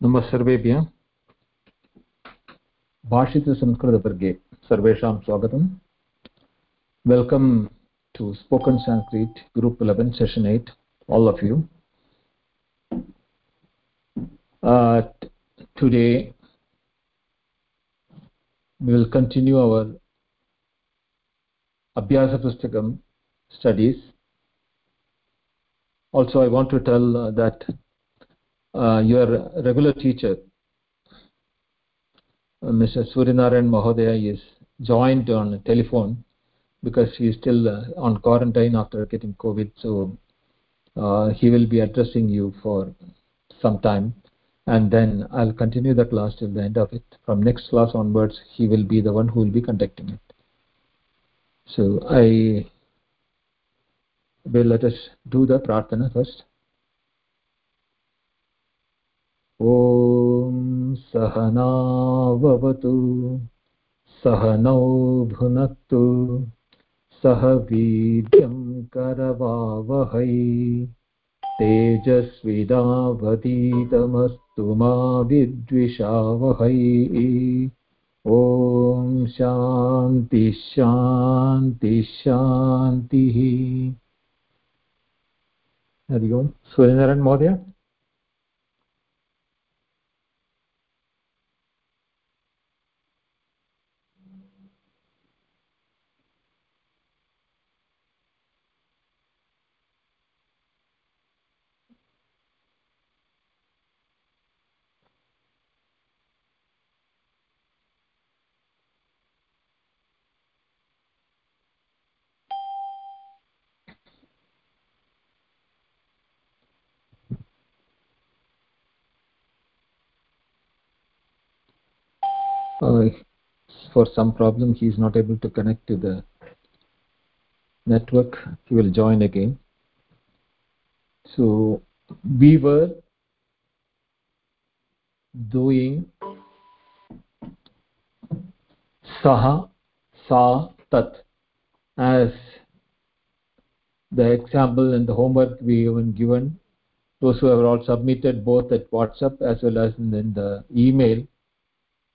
नमः सर्वेभ्यः भाषितसंस्कृतवर्गे सर्वेषां स्वागतम् welcome to spoken sanskrit group 11 session 8 all of you uh, today we will continue our abhyasa pustakam studies also i want to tell uh, that uh, your regular teacher uh, mr suryanarayan mahodaya is joined on telephone because he is still uh, on quarantine after getting covid. So uh, he will be addressing you for some time and then i'll continue the class till the end of it. From next class onwards he will be the one who will be conducting it. So i will let us do the prarthana first ॐ सहनावतु सहनौ भुनक्तु, सह वीर्यं करवावहै तेजस्विदावतीतमस्तु मा विद्विषावहै। ॐ शान्ति शान्ति शान्तिः। हरि ओम्। सूर्यनारायण महोदय। For some problem he is not able to connect to the network. He will join again. So we were doing saha sa tat. As the example and the homework we have given those who have all submitted both at whatsapp as well as in, in the email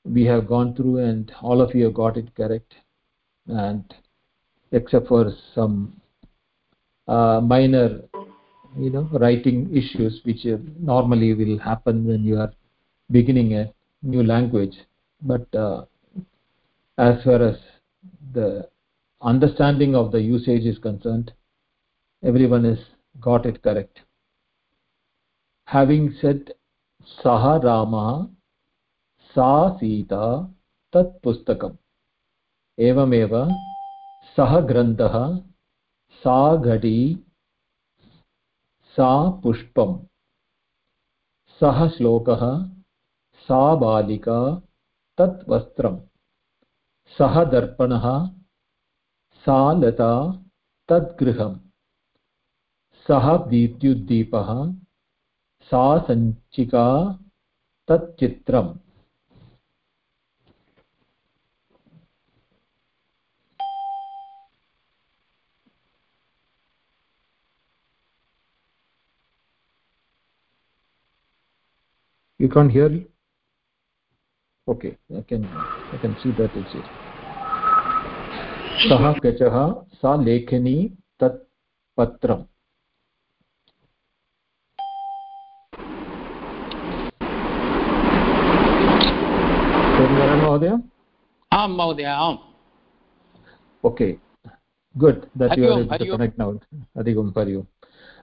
we have gone through and all of you have got it correct. And except for some uh, minor you know writing issues which normally will happen when you are beginning a new language. But uh, as far as the understanding of the usage is concerned everyone has got it correct. Having said saha rama सा सीता तत् पुस्तकम् एवमेव सः ग्रन्थः सा घटी सा पुष्पम्। सः श्लोकः सा बालिका तत् वस्त्रम् सः दर्पणः सा लता तद् गृहम् सः विद्युद्दीपः सा सञ्चिका तत् you can't hear me okay i can i can see that it's it saha kachah sa lekhani tat patram महोदय आं महोदय आम् okay good that you are connect now Hari on Hari Om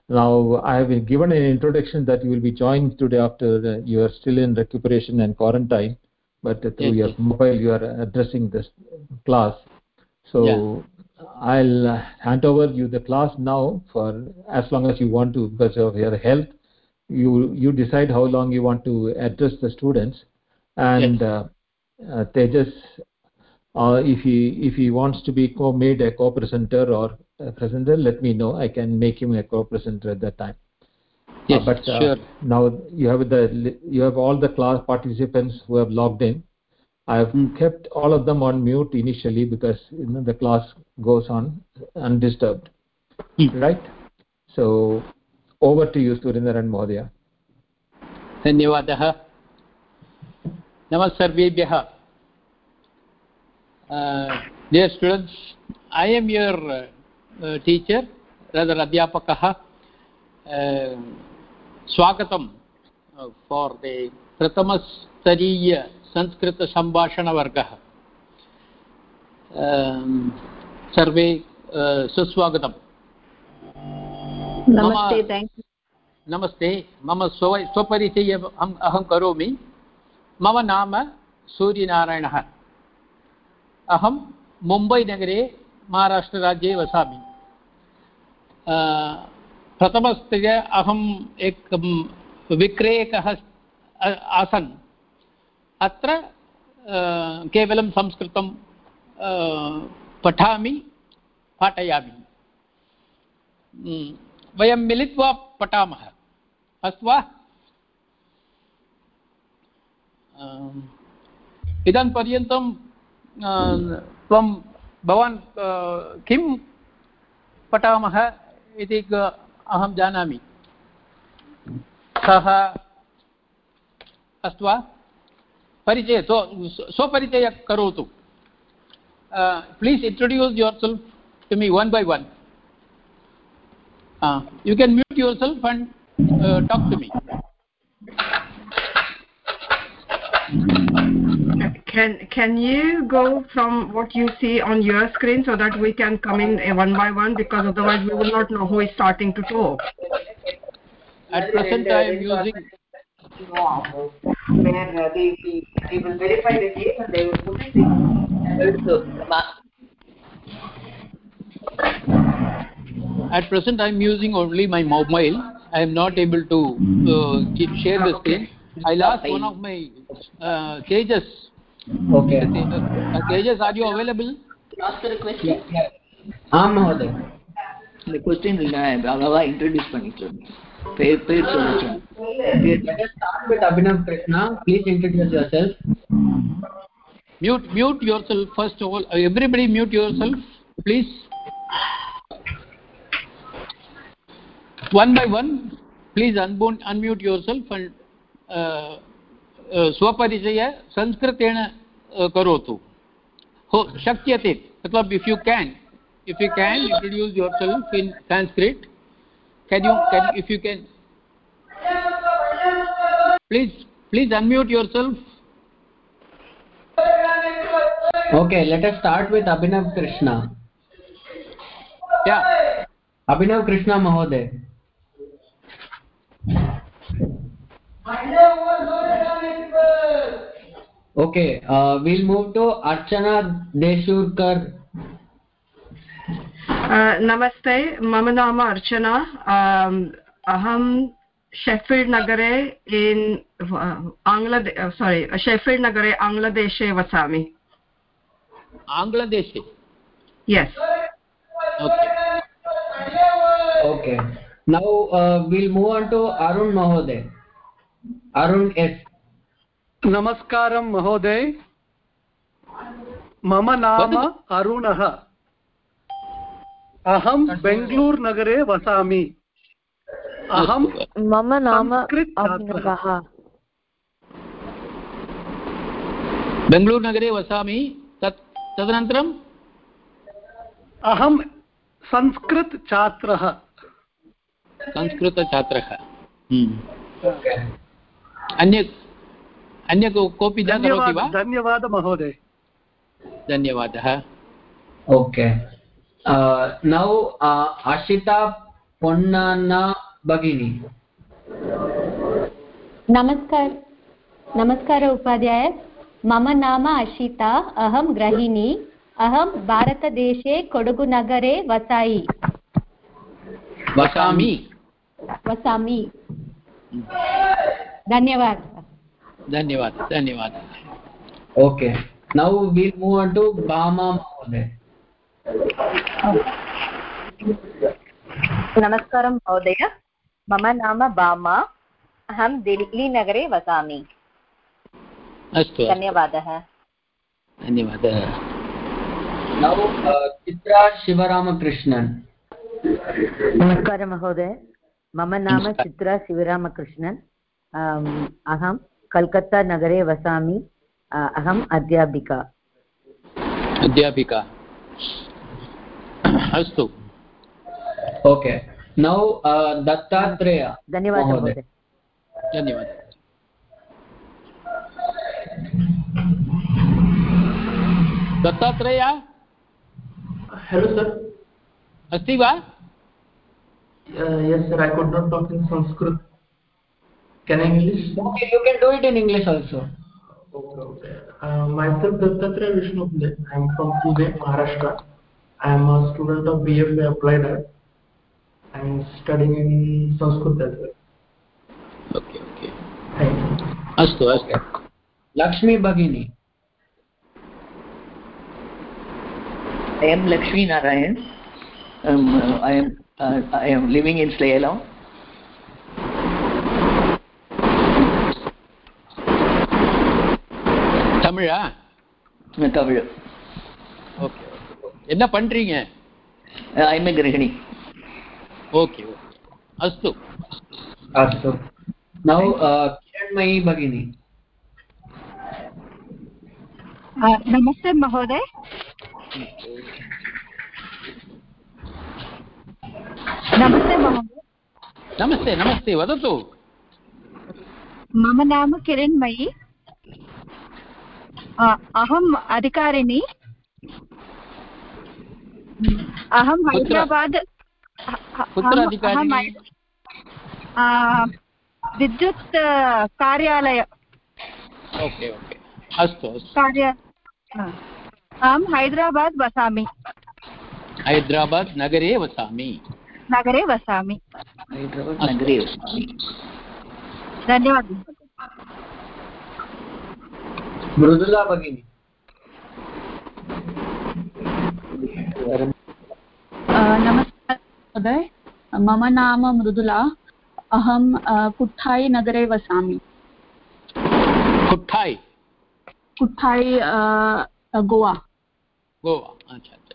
now i have given an introduction that you will be joined today after you are still in recuperation and quarantine but through yes, your mobile you are addressing this class so yeah. i'll hand over you the class now for as long as you want to because of your health you you decide how long you want to address the students and yes. uh, uh, tejas uh, if he if he wants to be co made a co-presenter or presenter let me know i can make him a co-presenter at that time yes uh, but uh, sure now you have the you have all the class participants who have logged in i have mm. kept all of them on mute initially because you know the class goes on undisturbed mm. right so over to you surendran mohdaya धन्यवादः नमः सर्वेभ्यः dear students I am your teacher rather अध्यापकः स्वागतं for दि प्रथमस्तरीयसंस्कृतसम्भाषणवर्गः सर्वे सुस्वागतम् नमस्ते thank you नमस्ते मम स्व स्वपरिचयम् अहम् अहं करोमि मम नाम सूर्यनारायणः अहं मुम्बैनगरे महाराष्ट्रराज्ये वसामि। प्रथमस्तय अहम् एकं विक्रेयकः आसन्। अत्र केवलं संस्कृतं पठामि, पाठयामि। वयं मिलित्वा पठामः। अस्तु वा? इदानीं पर्यन्तं त्वं भवान् किं पठामः इति अहं जानामि। सः अस्तु वा? परिचय स्व स्वपरिचय करोतु। Please introduce yourself to me one by one you can mute yourself and uh, talk to me. Can can you go from what you see on your screen so that we can come in one by one? Because otherwise we will not know who is starting to talk. At present i am using where they, they will verify the case and they will put it in. At present i am using only my mobile. I am not able to uh, share the screen. I'll ask one of my uh, tejas okay Tejas are you available आं महोदय question भवता introduce Abhinav Krishna please introduce yourself mute mute yourself first all everybody mute yourself please one by one please unmute unmute yourself and uh, स्वपरिचय संस्कृतेन करोतु। हो शक्यते। मतलब् if you can if you can introduce yourself in Sanskrit can you can if you can please please unmute yourself okay let us start with Abhinav Krishna Abhinav Krishna महोदय okay uh, we'll move to archana deshurkar नमस्ते मम नाम अर्चना अहं Sheffield नगरे in आङ्ग्ल सोरि Sheffield नगरे आङ्ग्लदेशे वसामि आङ्ग्लदेशे yes okay okay now uh, we'll move on to arun s. नमस्कारं महोदय मम नाम अरुणः अहं बेङ्गलूरुनगरे वसामि अहं मम नाम। अभिनवः बेङ्गलूरुनगरे वसामि तत् तदनन्तरं अहं संस्कृतछात्रः संस्कृतछात्रः अन्य अन्य को- कोऽपि न करोति वा? धन्यवाद महोदय। धन्यवादः। now uh, ashita ponnana bagini नमस्कार नमस्कार उपाध्याय। मम नाम अशिता अहं गृहिणी अहं भारतदेशे कोडगुनगरे वसामि। वसामि। वसामि। धन्यवाद धन्यवाद धन्यवाद okay now will move on to Bama महोदय नमस्कार महोदय मम नाम बामा अहं दिल्लीनगरे वसामि अस्तु धन्यवादः धन्यवादः नौ चित्रा शिवरामकृष्णन् नमस्कार महोदय मम नाम चित्रा शिवरामकृष्णन् अहं कल्कत्तानगरे वसामि। अहम् अध्यापिका। अध्यापिका। अस्तु। ओके। नौ दत्तात्रेय धन्यवादः महोदय। धन्यवादः। दत्तात्रेय? हेलो सर अस्ति वा? Yes sir I could not talk in Sanskrit can I English? Okay, you can do it in English also. Okay, okay. Uh, myself Dattatraya Vishnu I am from Pune, Maharashtra. I am a student of BFA Applied Art. I am studying in Sanskrit as well. Okay, okay. Thank you. Astu, astu. Lakshmi bagini I am Lakshmi Narayan. Um, uh, I am uh, I am living in Slayalaw. Tamizha Tamil. Okay என்ன பண்றீங்க Uh, I am a Grihini. Okay okay अस्तु अस्तु नौ किरण्मयी भगिनी नमस्ते महोदय नमस्ते महोदय नमस्ते नमस्ते वदतु मम नाम किरण्मयी अ, अहम् अधिकारिणी। अहं हैदराबाद् विद्युत् कार्यालय। अस्तु कार्य अहं हैदराबाद् वसामि। हैदराबाद् नगरे वसामि। नगरे वसामि। धन्यवादः। मृदुला भगिनी। नमस्कार महोदय। मम नाम मृदुला। अहं कुट्ठाई नगरे वसामि। कुट्ठाई? कुट्ठाई गोवा। गोवा अच्छा अच्छा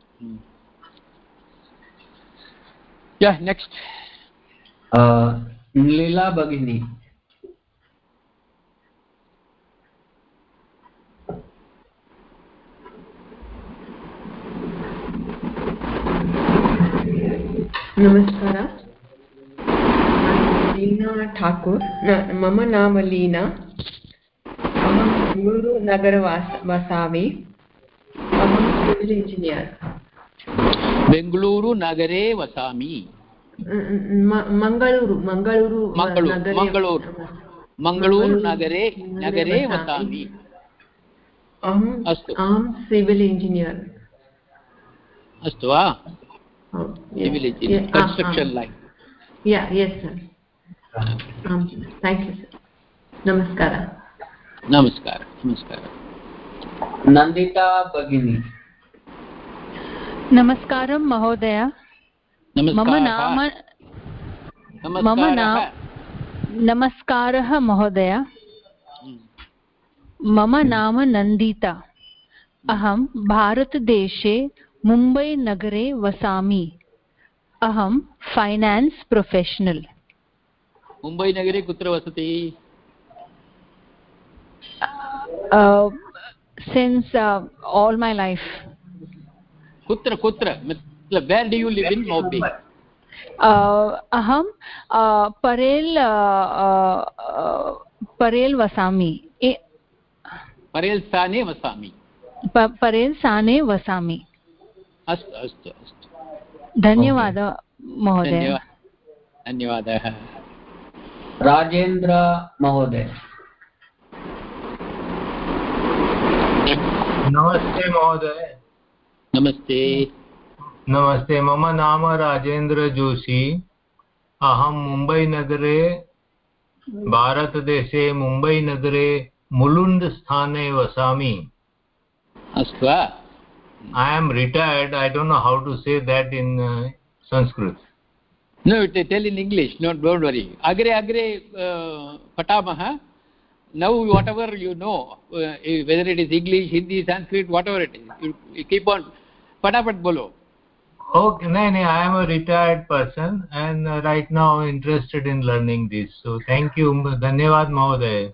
नेक्स्ट लीला भगिनी। नमस्कार। लीना ठाकुर मम नाम लीना। अहं बेङ्गलूरुनगरवास वसामि। अहं सिविल् इञ्जिनियर् बेङ्गलूरुनगरे वसामि। मङ्गलूरु मङ्गलूरु मङ्गलूरु नगरे मङ्गलूरु मङ्गलूरुनगरे नगरे वसामि। अस्तु। अहं सिविल् इञ्जिनियर् अस्तु वा? yeah. village in yeah. construction line yeah yes sir um, thank you sir namaskara namaskara namaskara nandita bagini नमस्कारं महोदय मम नाम मम नाम नमस्कारः महोदय मम नाम नन्दिता अहं भारतदेशे मुम्बैनगरे वसामि। अहं फैनान्स् प्रोफेशनल् मुम्बैनगरे कुत्र वसति? सिन्स् आल् मै लैफ् कुत्र कुत्र? Where do you live in Mumbai अहं परेल् परेल् वसामि। परेल् स्थाने वसामि। परेल् स्थाने वसामि। अस्तु अस्तु अस्तु। धन्यवादः महोदय। धन्यवादः। धन्यवादः। राजेन्द्र महोदय। नमस्ते महोदय। नमस्ते। नमस्ते मम नाम राजेन्द्र जोशी। अहं मुम्बैनगरे भारतदेशे मुम्बैनगरे मुलुण्ड् स्थाने वसामि। अस्तु वा। i am retired. I don't know how to say that in uh, sanskrit. No they tell in english no don't worry. Agre agre uh, patamah now whatever you know uh, eh, whether it is english hindi sanskrit whatever it is you, you keep on patapat bolo. Okay no no i am a retired person and uh, right now interested in learning this. So thank you dhanyawad mahoday.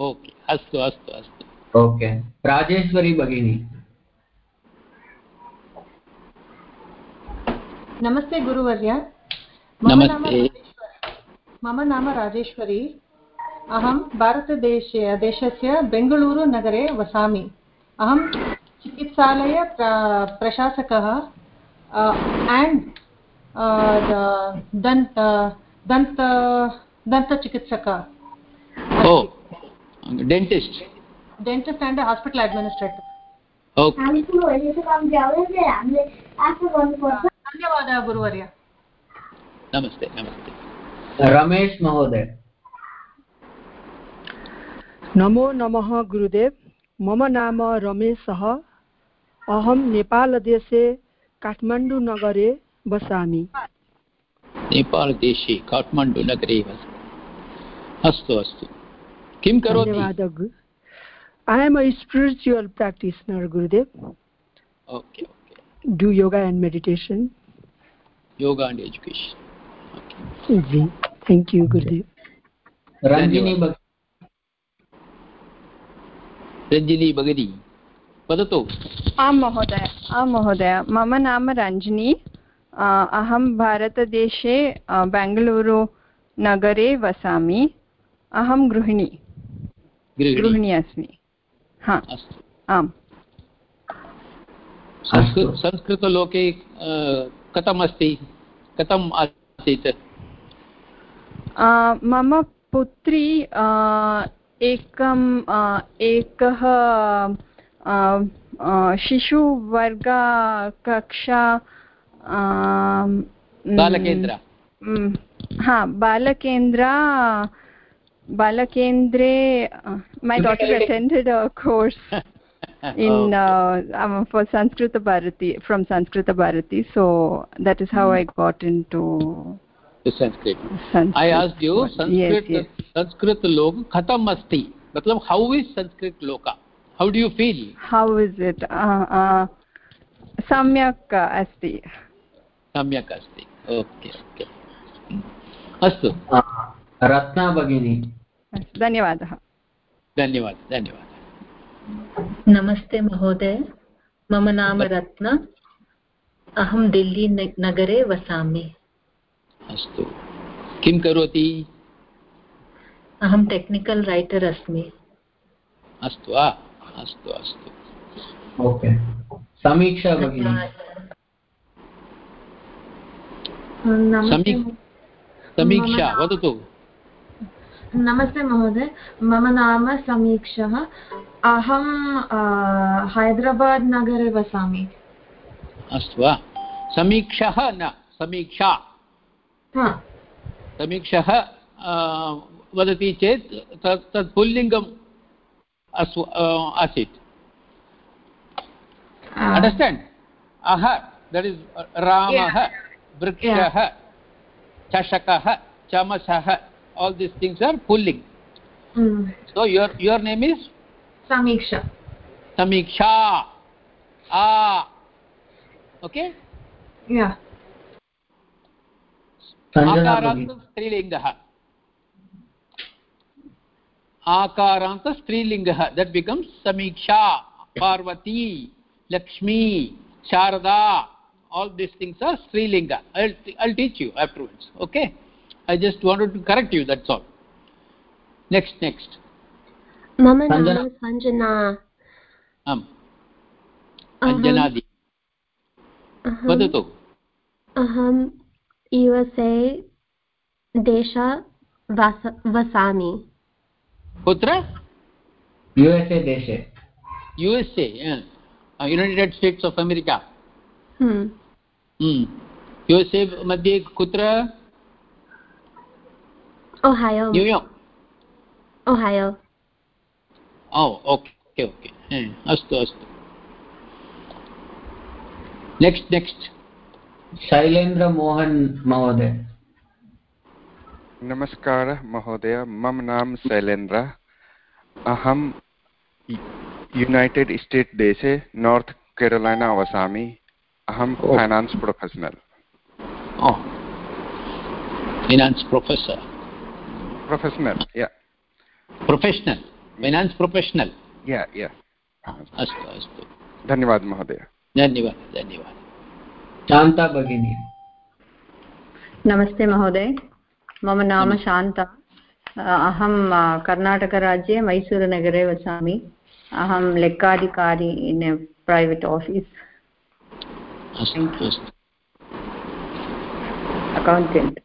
Okay astu astu astu. Okay. Rajeshwari bagini. नमस्ते गुरुवर्य। मम नाम नमस्ते। मम नाम राजेश्वरी। अहं भारतदेशे देशस्य बेङ्गळूरुनगरे वसामि। अहं चिकित्सालय प्र- प्रशासकः एण्ड् दन्त दन्त दन्तचिकित्सकः। ओ dentist dentist and hospital administrator okay. धन्यवादः गुरुवर्य। नमस्ते नमस्ते। रमेश महोदय। नमो नमः गुरुदेव। मम नाम रमेशः अहं नेपालदेशे काठमाडौँनगरे वसामि। नेपालदेशे काठमाडौँनगरे वसामि। अस्तु अस्तु। किं करोति? धन्यवादः I am a spiritual practitioner, Gurudev. Okay, okay. Yoga yoga and. Yoga and education ji thank you Gurudev Ranjini भगिनी रञ्जिनी भगिनी वदतु आं महोदय आं महोदय मम नाम रञ्जनी। अहं भारतदेशे बेङ्गलूरुनगरे वसामि। अहं गृहिणी। गृहिणी। गृहिणी अस्मि। हा आम्। संस्कृत संस्कृतलोके कथम् अस्ति कथम् आसीत्? मम पुत्री एकम् एकः शिशुवर्ग कक्षा बालकेन्द्र। हा बालकेन्द्र बालकेन्द्रे my daughter attended course in uh, um, for Sanskrit Bharati from Sanskrit Bharati so that is how I got into to Sanskrit. Sanskrit. I asked you Sanskrit yes. Sanskrit lok khatam asti. मतलब how is Sanskrit loka? How do you feel? how is it uh, uh, सम्यक् अस्ति सम्यक् अस्ति okay okay अस्तु रत्ना भगिनी अस्तु, धन्यवादः धन्यवादः धन्यवादः नमस्ते महोदय मम नाम रत्न। अहं दिल्ली नगरे वसामि। अस्तु। किं करोति? अहं टेक्निकल् रैटर् अस्मि। अस्तु वा? अस्तु अस्तु। ओके। समीक्षा भगिनी। समीक्षा वदतु। नमस्ते महोदय मम नाम समीक्षः। अहं हैदराबाद् नगरे वसामि। अस्तु वा। समीक्षः न समीक्षा। समीक्षः वदति चेत् तत् तत् पुल्लिङ्गम् अस्व आसीत्। अण्डर्स्टाण्ड् अह दट् इस् रामः वृक्षः चषकः चमसः। all these things are pulling Mm. so your your name is समीक्षा samiksha ah okay yeah Sanjana आकारान्त भगिनी स्त्रीलिङ्गः आकारान्त स्त्रीलिङ्गः that becomes Samiksha Parvati Lakshmi Sharada all these things are strilinga i'll i'll teach you afterwards okay i just wanted to correct you that's all next next मम सञ्जना। नाम सञ्जना आम् अहं- अञ्जनादि अहं- वदतु अहं यु एस् ए देश वास वसामि कुत्र यु एस् ए देशे U S A United States of America Hmm. U S A मध्ये कुत्र Ohio New York Ohio ओ ओके ओके अस्तु अस्तु नेक्स्ट् नेक्स्ट् शैलेन्द्र मोहन महोदय नमस्कारः महोदय मम नाम शैलेन्द्र अहं युनैटेड् स्टेट् देशे नार्त् केरोलैना वसामि अहं finance professional oh. Finance professional या professional. Finance professional. या या अस्तु अस्तु। धन्यवादः महोदय। धन्यवादः धन्यवादः। शान्ता भगिनी। नमस्ते महोदय। मम नाम शान्ता अहं कर्णाटकराज्ये मैसूरुनगरे वसामि। अहं लेक्काधिकारी in a private office accountant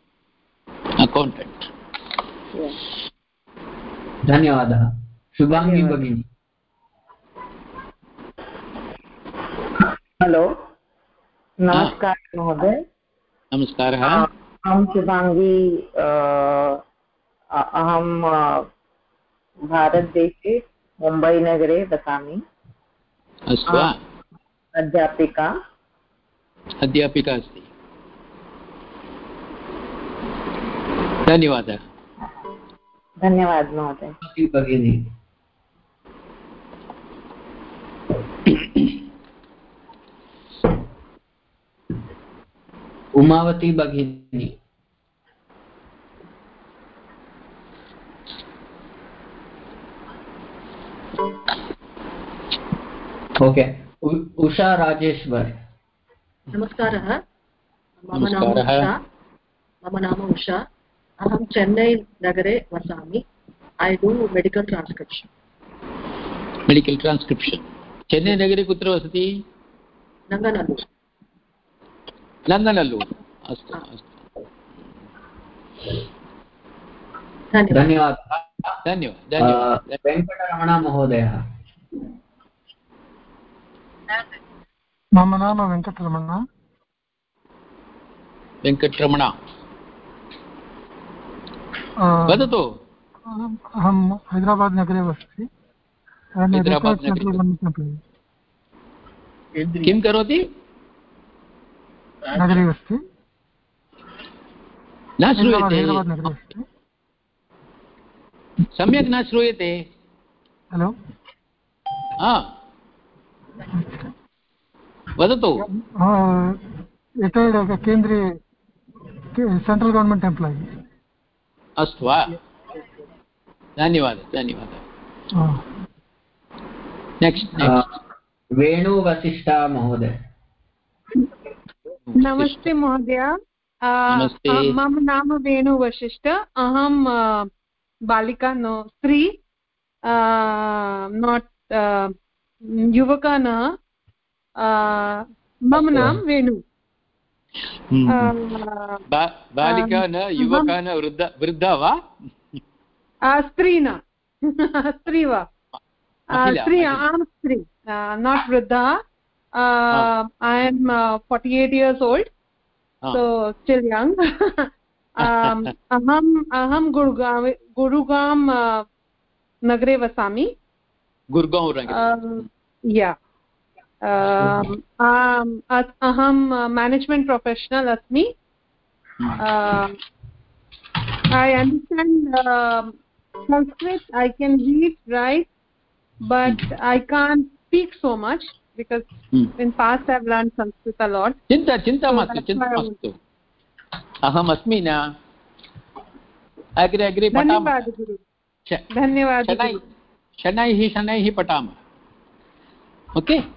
accountant धन्यवादः। शुभाङ्गी भगिनी। हलो। नमस्कारः महोदय। नमस्कारः अहं शुभाङ्गी अहं भारतदेशे मुम्बैनगरे वसामि। अस्तु। वा अध्यापिका। अध्यापिका अस्ति। धन्यवादः। धन्यवादः महोदय। भगिनी उमावती भगिनी ओके उषा राजेश्वर। नमस्कारः। मम नाम उषा। मम नाम उषा। अहं चेन्नै नगरे वसामि. I do medical transcription medical transcription चेन्नैनगरे कुत्र वसति? नङ्गनल्लूर् नङ्गनल्लूर् अस्तु अस्तु. धन्यवादः. धन्यवादः. धन्यवादः वेङ्कटरमण महोदयः मम नाम वेङ्कटरमण. वेङ्कटरमण. वदतु अहम् अहं हैदराबाद् नगरे वसति हैदराबाद् किं। करोति नगरे अस्ति न श्रूयते हैदराबाद् नगरे अस्ति सम्यक् न श्रूयते हलो? वदतु रिटैर्ड् केन्द्रे सेण्ट्रल् गवर्मेण्ट् एम्प्लायि। अस्तु वा। धन्यवादः धन्यवादः। नेक्स्ट् वेणुवसिष्ठा महोदय। नमस्ते महोदय। नमस्ते। मम नाम वेणु वशिष्ठ अहं बालिका नो स्त्री नाट् युवका न मम नाम वेणु। बालिका न युवका न वृद्धा वृद्धा वा स्त्री न स्त्री वा स्त्री आम् स्त्री नाट् वृद्धा I am forty eight years old so still young अहम् अहं गुरुगां नगरे वसामि गुरुगां या अहं मेनेज्मेण्ट् प्रोफेशनल् अस्मि। I understand Sanskrit I can read right but I can't speak so much because in past I learn Sanskrit a lot चिन्ता चिन्ता मास्तु चिन्ता मास्तु। न। अग्रे अग्रे धन्यवादः धन्यवादः शनैः शनैः पठामः। ओके? okay?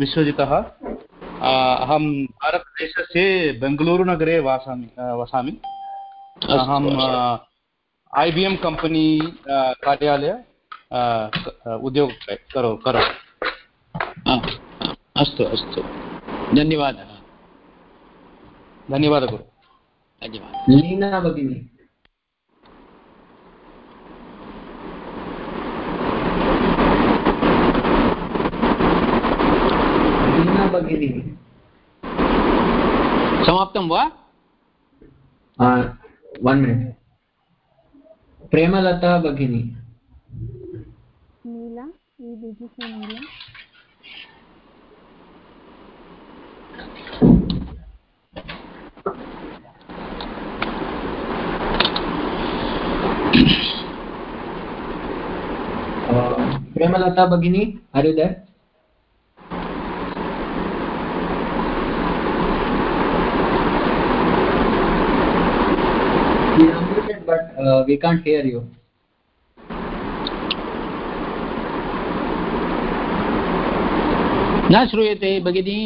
विश्वजितः। अहं भारतदेशस्य बेङ्गलूरुनगरे वासामि वसामि। अहं ऐ बि एम् कंपनी कार्यालय उद्योग करो करोमि अस्तु अस्तु। धन्यवादः। धन्यवादः गुरु। धन्यवादः। लीना भगिनी। समाप्त समाप्तं वा? वन् मिनिट् प्रेमलता भगिनी। प्रेमलता भगिनी are but uh, we can't hear you. न श्रूयते भगिनी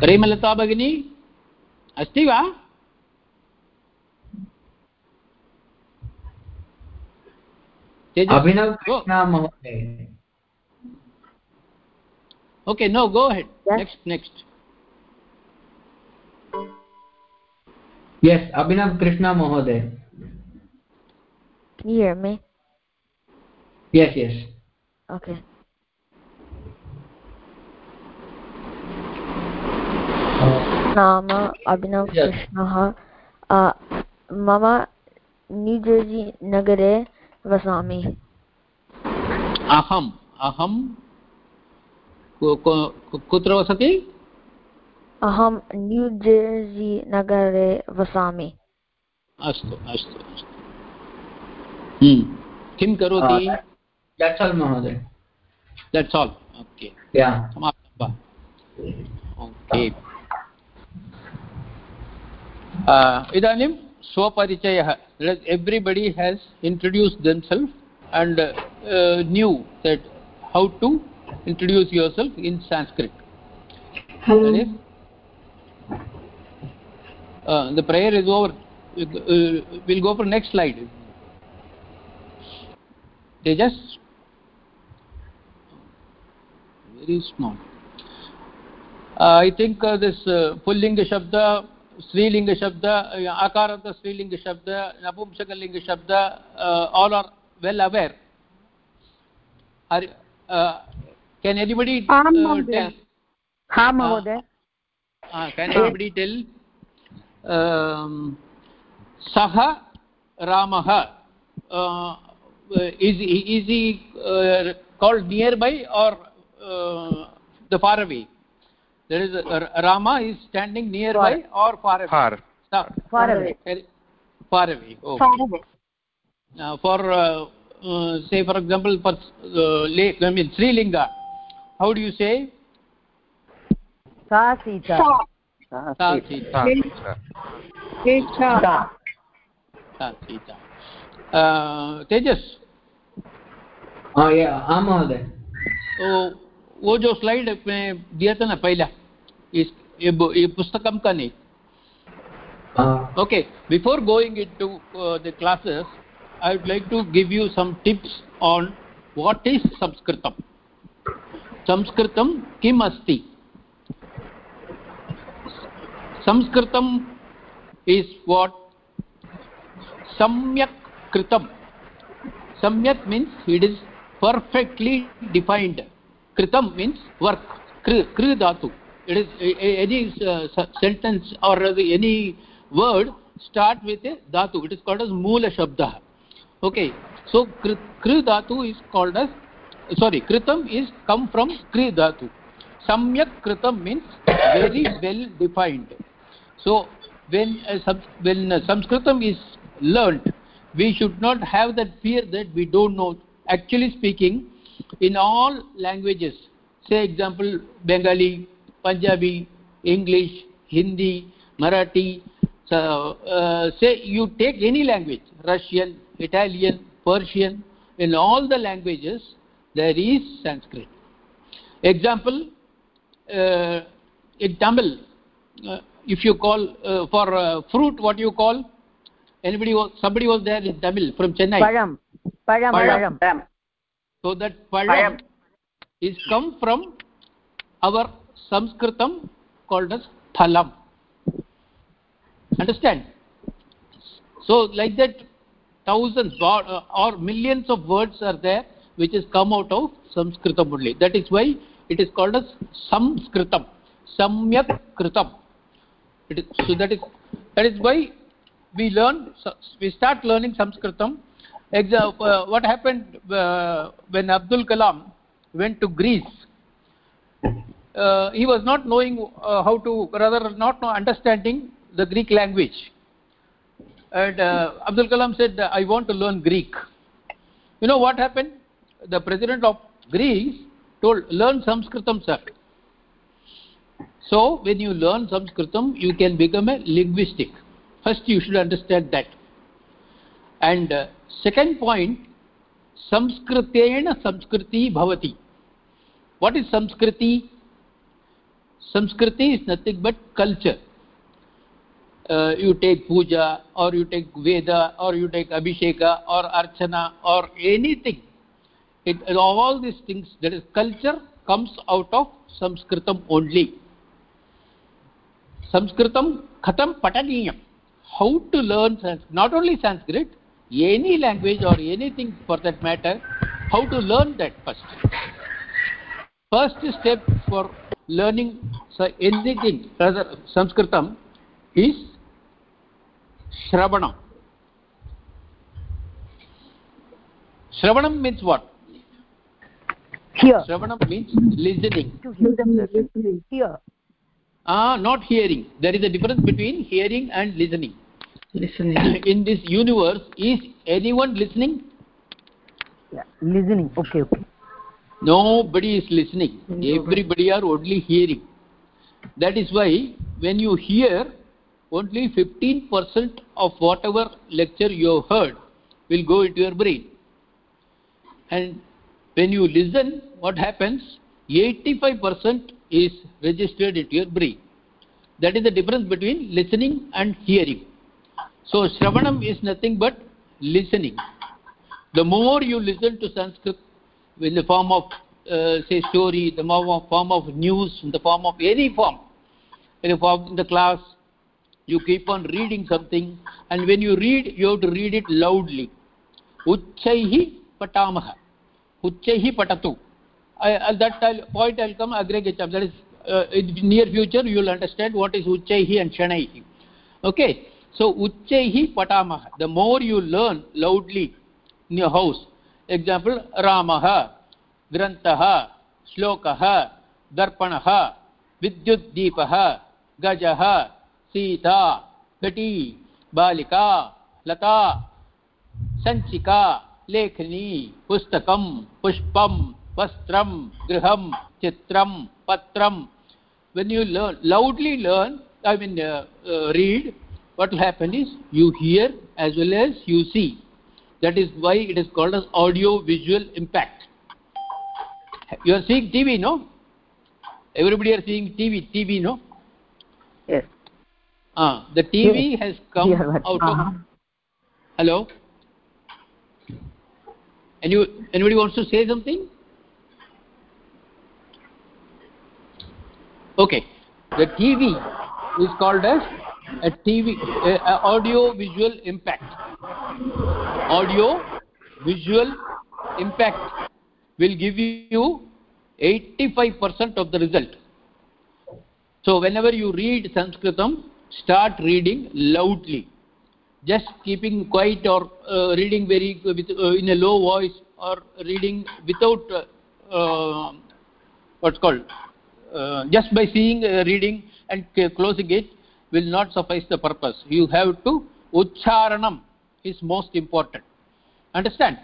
प्रेमलता भगिनी अस्ति वा Krishna Mahoday. Okay, no, go ahead. Next, next. Yes, Abhinav Krishna Mahoday. Can you hear me? Yes, yes. Okay. नाम अभिनव कृष्णः अ, मम न्यूजर्सी नगरे वसामि अहम् अहं कु- कु- कुत्र वसति? अहं न्यूजर्सी नगरे वसामि। अस्तु अस्तु अस्तु। हम्म, किं करोति? That's all, Mahoday. That's all okay समाप्तं वा? ओके इदानीं स्वपरिचयः। Everybody has introduce themself and uh, knew that how to introduce yourself in Sanskrit. That is, uh, the prayer is over. Uh, we'll go for next slide. They just very small. Uh, I think uh, this uh, Pullinga Shabda, Srilinga Shabda, uh, Akaranta Srilinga Shabda, Napumsakalinga Shabda, uh, all are well aware. Are, uh, can anybody ah, uh, tell? ha ah, mahoday ah. uh, can anybody tell um saha ramah uh, is is he uh, called nearby or uh, the far away? There is a, rama is standing nearby far. or far away? Far. No. far away. far away okay. far away. Uh, for uh, uh, say for example for uh, i mean sri linga how do you say? सा Sita Sa Sita. Ekta. Sa Sita. Uh, Tejas, हाँ या हाँ महोदय तो वो जो slide मैं दिया था ना पहला इस ये, बु- ये पुस्तकम का नहीं हाँ okay before going into uh, the classes i would like to give you some tips on what is sanskritam संस्कृतं किम् अस्ति? संस्कृतम् इस् वाट् सम्यक् कृतं सम्यक् means it is perfectly defined कृतं मीन्स् वर्क् कृ कृ दातु it is any sentence or any word start with धातु. इट् इस् काल्ड् अस् मूलशब्दः ओके सो कृ कृ धातु is called as sorry kritam is come from kri dhatu. Samyak kritam means very well defined. So when uh, when uh, sanskritam is learnt we should not have that fear that we don't know. Actually speaking in all languages say example bengali punjabi english hindi marathi so, uh, say you take any language russian italian persian in all the languages there is sanskrit. Example uh, in tamil uh, if you call uh, for uh, fruit what do you call? Anybody was, somebody was there in tamil from chennai. Palam palam palam, so that palam is come from our sanskritam called as phalam. Understand? So like that thousands or, uh, or millions of words are there which is come out of sanskritam only. That is why it is called as samskritam. Samyak kritam. It is, so that is that is why we learn we start learning sanskritam uh, what happened uh, when abdul kalam went to greece uh, he was not knowing uh, how to rather not understanding the greek language. And uh, abdul kalam said i want to learn greek. You know what happened the president of greece told learn sanskritam sir so when you learn sanskritam you can become a linguistic first you should understand that and uh, second point samskritena samskriti bhavati what is samskriti samskriti is nothing but culture uh, you take puja or you take veda or you take abhisheka or archana or anything it all these things that is culture comes out of sanskritam only. Sanskritam khatam pataniyam. How to learn sanskrit not only sanskrit any language or anything for that matter how to learn that first? First step for learning anything rather sanskritam is shravanam. Shravanam means what hear. Shravanam means listening. To hear them listening. Hear. Ah not hearing. There is a difference between hearing and listening. Listening. In this universe is anyone listening? Yeah listening. Okay okay. Nobody is listening. Everybody are only hearing. That is why when you hear only 15% of whatever lecture you have heard will go into your brain. And when you listen what happens? 85% is registered into your brain. That is the difference between listening and hearing. So shravanam is nothing but listening. The more you listen to sanskrit in the form of uh, say story the form of news in the form of any form in the form in the class you keep on reading something and when you read you have to read it loudly. Uchchaihi patamah उच्च पठतु that point अल्कम् अग्रे गच्छामि that is near future you will understand what is उच्चैः okay so उच्चैः पठामः the more you learn loudly in your house example रामः ग्रन्थः श्लोकः दर्पणः विद्युद्दीपः सीता घटी बालिका लता संचिका लेखनी पुस्तकं पुष्पं वस्त्रं गृहं चित्रं पत्रं when you learn loudly learn i mean uh, uh, read what will happen is you hear as well as you see that is why it is called as audio visual impact you are seeing tv no everybody are seeing tv tv no yes Ah, uh, the TV yes. has come yeah, out uh -huh. of. Hello. Any, anybody wants to say something? Okay, the TV is called as a TV, a, a audio visual impact. Audio visual impact will give you 85% of the result. So whenever you read Sanskritam, start reading loudly just keeping quiet or uh, reading very with, uh, in a low voice or reading without uh, uh what's called uh, just by seeing uh, reading and closing it will not suffice the purpose. You have to ucharanam is most important. Understand?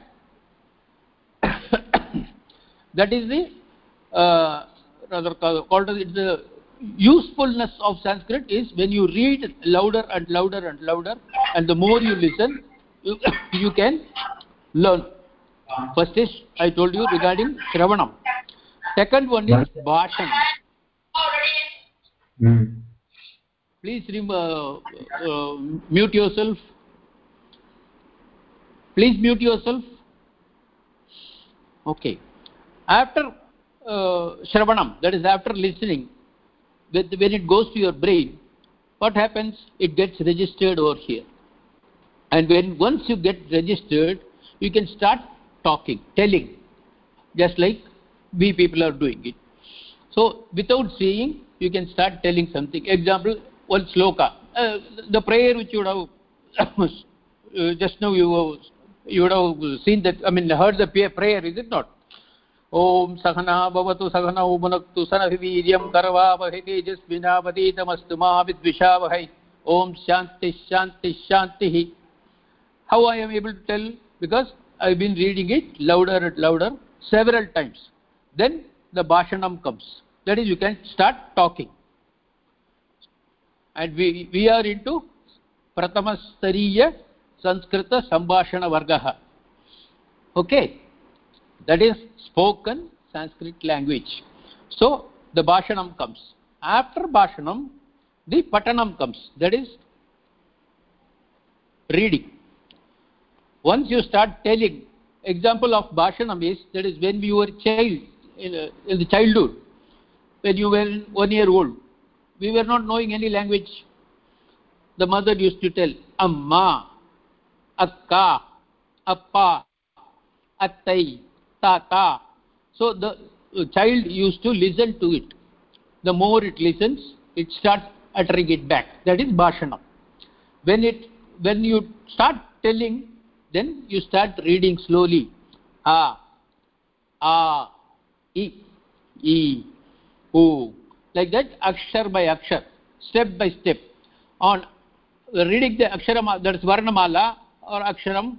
That is the rather called it's the usefulness of sanskrit is when you read louder and louder and louder and the more you listen you, you can learn. First is i told you regarding shravanam. Second one is bhashan. Mm. please uh, uh, mute yourself. Please mute yourself. Okay. After uh, shravanam that is after listening when it goes to your brain what happens? It gets registered over here. And when once you get registered you can start talking telling just like we people are doing it. So without seeing you can start telling something. Example one sloka. Uh, the prayer which you would have uh, just now you have you would have seen that i mean heard the prayer is it not ओम सहना भवतु सघनौ भुनक्तु सनधिवीर्यं करवावहि तेजस्विनावतीतमस्तु मा विद्विषावहै ॐ शान्तिश्शान्तिश्शान्तिः how I am able to tell because I been reading it louder it louder several times then the भाषणं comes that is you can start talking and we we are in to प्रथमस्तरीय संस्कृतसम्भाषणवर्गः okay okay. That is spoken sanskrit language. So the bhashanam comes. After bhashanam the patanam comes. That is reading. Once you start telling example of bhashanam is that is when we were child in, uh, in the childhood when you were one year old we were not knowing any language. The mother used to tell amma akka appa attai tata. So the uh, child used to listen to it. The more it listens it starts uttering it back. That is bhashanam. When it when you start telling then you start reading slowly. A a e e o like that akshar by akshar step by step. On reading the aksharam that is varnamala or aksharam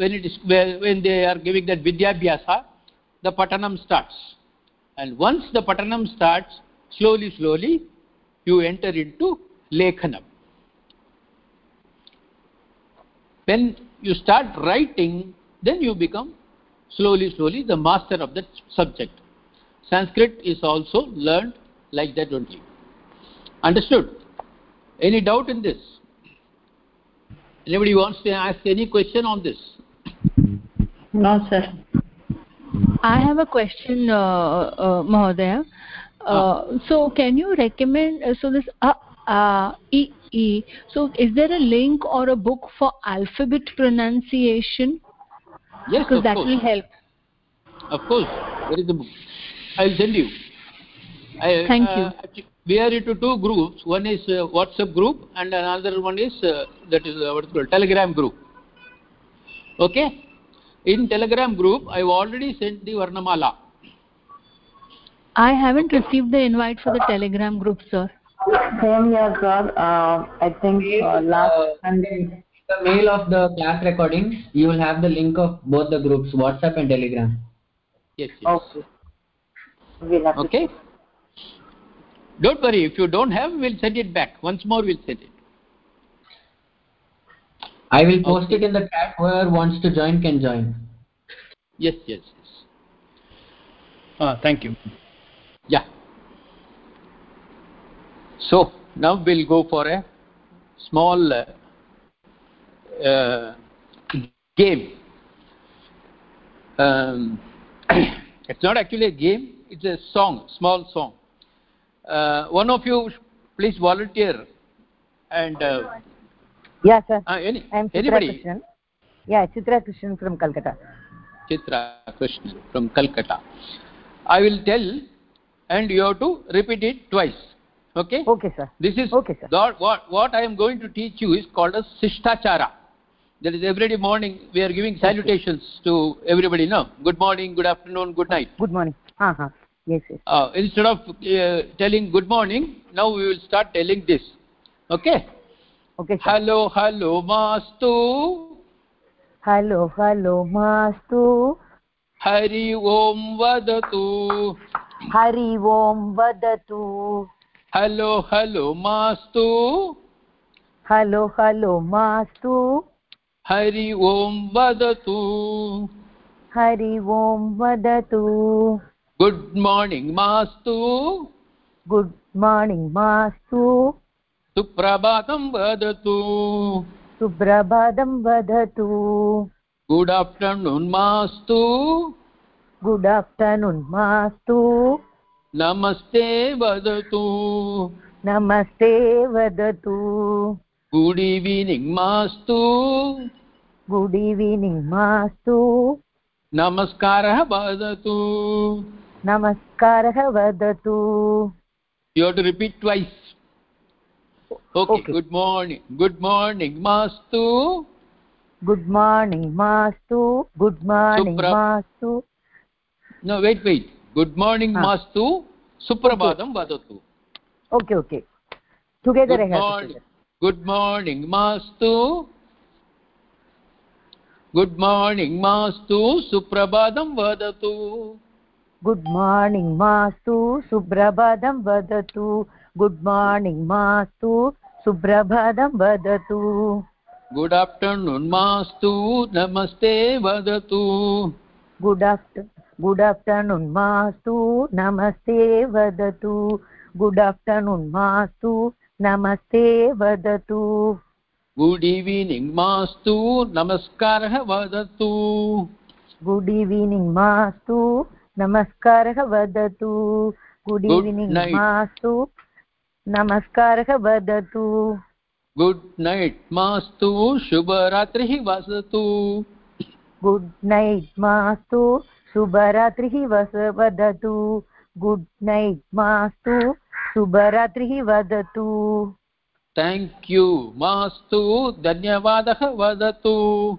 when it is when they are giving that vidyabhyasa the patanam starts. And once the patanam starts slowly slowly you enter into lekhanam. When you start writing then you become slowly slowly the master of that subject. Sanskrit is also learned like that only. Understood? Any doubt in this? Anybody wants to ask any question on this no sir. I have a question uh, uh, mahodaya. Uh, so can you recommend uh, so this uh, uh, e e so is there a link or a book for alphabet pronunciation? Yes because that course. will help. Of course. There is a book. I'll send you. I, thank you. we are into two groups. One is whatsapp group and another one is that is what is called telegram group. Okay in telegram group i've already sent the varnamala. I haven't received the invite for the telegram group sir. Same here sir. Uh, i think uh, last sunday. the mail of the class recording you will have the link of both the groups whatsapp and telegram. Yes, yes. okay. We'll okay. don't worry. If you don't have we'll send it back. Once more we'll send it i will post okay. it in the chat whoever wants to join can join. Yes yes yes. Ah thank you. Yeah. So now we'll go for a small uh, uh, game. Um, it's not actually a game it's a song small song. Uh, one of you please volunteer and uh, yeah sir. Uh, any, i'm Chitra anybody? Krishnan. yeah chitra krishnan from calcutta. Chitra krishnan from calcutta. I will tell and you have to repeat it twice okay? Okay sir. This is okay sir. What what, what i am going to teach you is called as sishtachara that is every morning we are giving salutations okay. to everybody no? Good morning good afternoon good night. Good morning. Uh -huh. yes yes. Uh, instead of uh, telling good morning now we will start telling this okay okay sir. hello hello mastu. Hello hello mastu. Hari om vadatu. Hari om vadatu. Hello hello mastu. Hello hello mastu. Hari om vadatu. Hari om vadatu. Good morning mastu. Good morning सुप्रभातं वदतु। सुप्रभातं वदतु। Good afternoon मास्तु। Good afternoon मास्तु। नमस्ते वदतु। नमस्ते वदतु। गुड् ईविनिङ्ग् मास्तु। गुड् ईविनिङ्ग् मास्तु। नमस्कारः वदतु। नमस्कारः वदतु। You to repeat twice okay good morning good morning मास्तु गुड् मार्निङ्ग् मास्तु गुड् मार्निङ्ग् मास्तु no wait wait good morning मास्तु सुप्रभातं वदतु okay okay together good morning मास्तु गुड् मार्निङ्ग् मास्तु सुप्रभातं वदतु गुड् मार्निङ्ग् मास्तु सुप्रभातं वदतु गुड् मार्निङ्ग् मास्तु सुप्रभातं वदतु। गुड् आफ्टर्नून् मास्तु नमस्ते वदतु। गुड् आफ्टर् गुड् आफ्टर्नून् मास्तु नमस्ते वदतु। गुड् आफ्टर्नून् मास्तु नमस्ते वदतु। गुड् ईविनिङ्ग् मास्तु नमस्कारः वदतु। गुड् ईविनिङ्ग् मास्तु नमस्कारः वदतु। गुड् ईविनिङ्ग् मास्तु नमस्कारः वदतु। Good night mastu shubharatrih vasatu good night मास्तु। शुभरात्रिः वस वदतु। गुड् नैट् मास्तु। शुभरात्रिः वदतु। Thank you mastu धन्यवादः वदतु।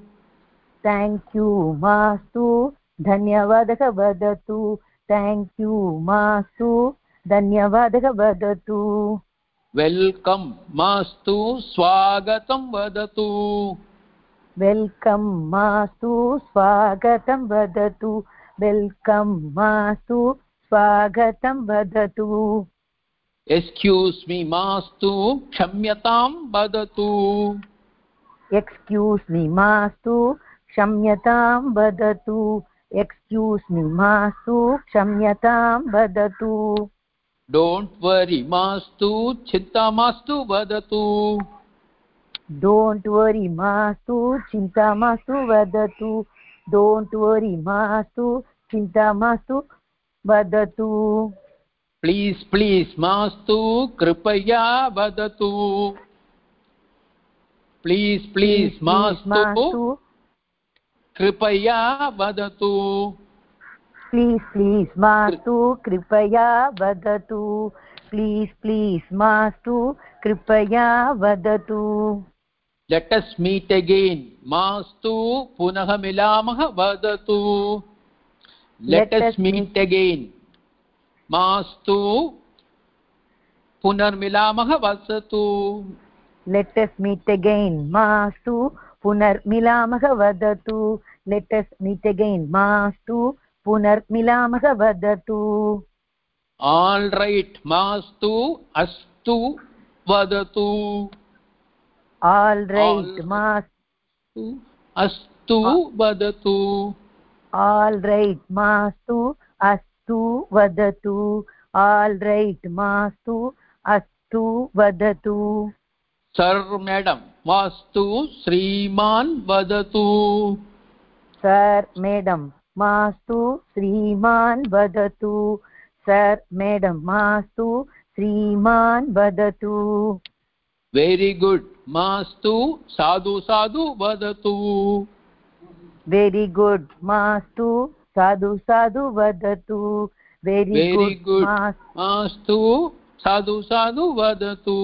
थेङ्क् यू मास्तु। धन्यवादः वदतु। थेङ्क् यू मास्तु। धन्यवादः वदतु। welcome mastu swagatam vadatu welcome मास्तु स्वागतं वदतु। वेल्कम् मास्तु स्वागतं वदतु। Excuse me mastu kshamyatam vadatu excuse me मास्तु क्षम्यतां वदतु। एक्स्क्यूस् मि मास्तु क्षम्यतां वदतु। Don't worry mastu चिन्ता मास्तु वदतु डोण्ट् वरि मास्तु चिन्ता मास्तु वदतु डोण्ट् वरि मास्तु चिन्ता मास्तु वदतु please please mastu कृपया वदतु please mastu मास्तु कृपया वदतु प्लीस् प्लीस् मास्तु कृपया वदतु प्लीस् प्लीस् मास्तु कृपया वदतु let us meet again mastu punah milamah vadatu let us meet again mastu punarmilamah vasatu let us meet again mastu पुनर्मिलामः वदतु let us meet again मास्तु पुनर्मिलामः वदतु all right mastu astu vadatu all right मास्तु astu vadatu all right मास्तु अस्तु वदतु all right मास्तु अस्तु वदतु sir madam mastu श्रीमान् वदतु सर् मेडम् मास्तु श्रीमान् वदतु। सर् मेडम् मास्तु श्रीमान् वदतु। Very good. mastu sadhu sadhu vadatu very good मास्तु साधु साधु वदतु। Very good mastu sadhu sadhu vadatu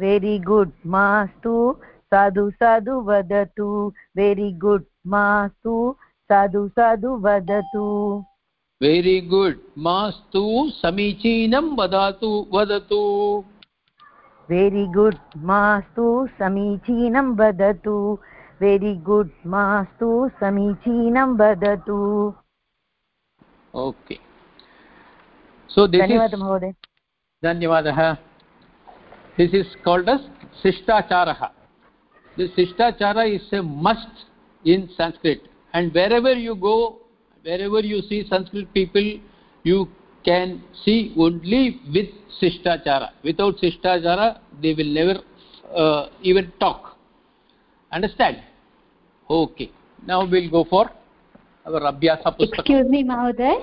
very good मास्तु साधु साधु वदतु। वेरि गुड् मास्तु साधु साधु वदतु very good mastu samichinam vadatu vadatu very good मास्तु समीचीनं वदतु वेरि गुड् मास्तु समीचीनं वदतु okay so this धन्यवादः महोदय धन्यवादः this is called as shishtacharah this shishtachara is a must in sanskrit and wherever you go wherever you see sanskrit people you can see only with shishtachara without shishtachara they will never uh, even talk understand okay now we'll go for our abhyasa pustakam Excuse me, Mahoday.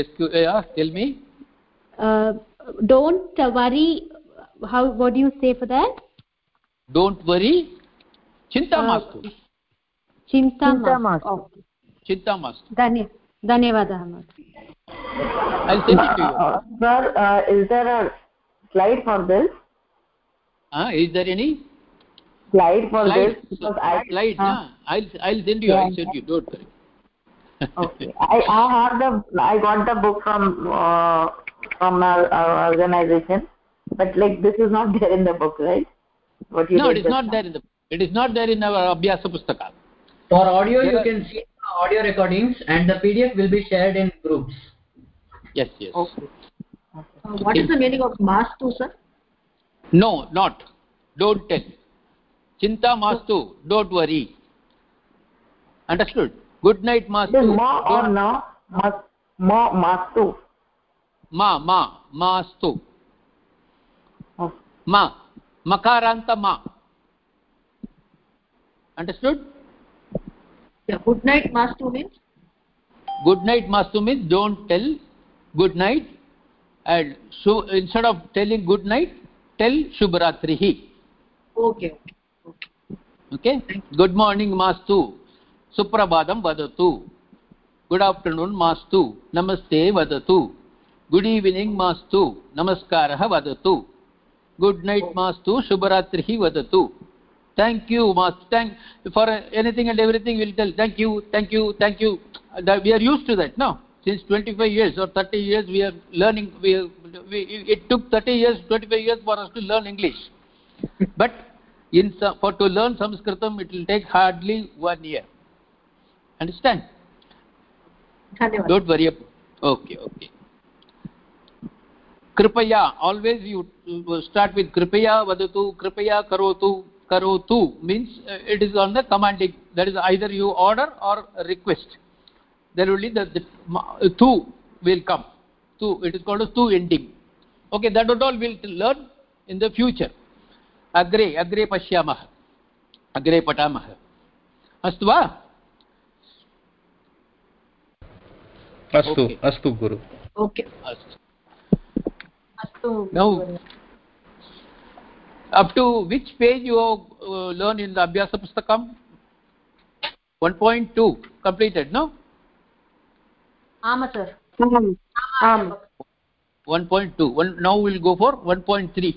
Excuse, yeah, tell me Uh, don't worry. How? What do you say for that? don't worry chinta Uh, mastu चिन्ता चिन्ता मास्तु मास्तु chinta mastu धन्य धन्यवादः महोदय i'll send it to you Uh, sir, uh, is there a slide for this? uh, is there any slide for slide, this because I slide uh, nah? i'll i'll send you Yeah. i'll send you don't worry okay I I have the I got the book from uh, from our, our organization but like this is not there in the book right what you no did it is just not now. there in the it is not there in our abhyasa pustaka For audio, There you can see audio recordings, and the PDF will be shared in groups. yes yes. Okay. Uh, what is the meaning of mastu, sir? no not. Don't tell. Chinta mastu don't worry. Understood? Good night mastu. Ma or Don't- mas ma mastu. Ma ma mastu. Oh. ma makaranta ma. Understood Yeah, good night mastu means? good night mastu means don't tell good night and so instead of telling good night tell shubhratrihi Okay, okay. okay good morning mastu suprabhadam vadatu good afternoon mastu namaste vadatu good evening mastu namaskarah vadatu good night mastu shubhratrihi vadatu thank you mastu thank for anything and everything we'll tell. Thank you thank you thank you. That we are used to that no? Since 25 years or 30 years we are learning we, we it took 30 years 25 years for us to learn english. But in for to learn sanskritam it will take hardly one year. Understand? Don't worry okay okay. Kripaya always you uh, start with kripaya vadatu kripaya karotu means uh, it is on the commanding that is either you order or request there only the, the uh, tu will come tu it is called as tu ending okay that all we'll learn in the future अग्रे अग्रे पश्यामः अग्रे पठामः अस्तु वा अस्तु Okay. अस्तु गुरु Okay. अस्तु अस्तु now up to which page you uh, learn in the abhyasa pustakam? 1.2 completed no? Aama sir. Aam 1.2 one now we'll go for 1.3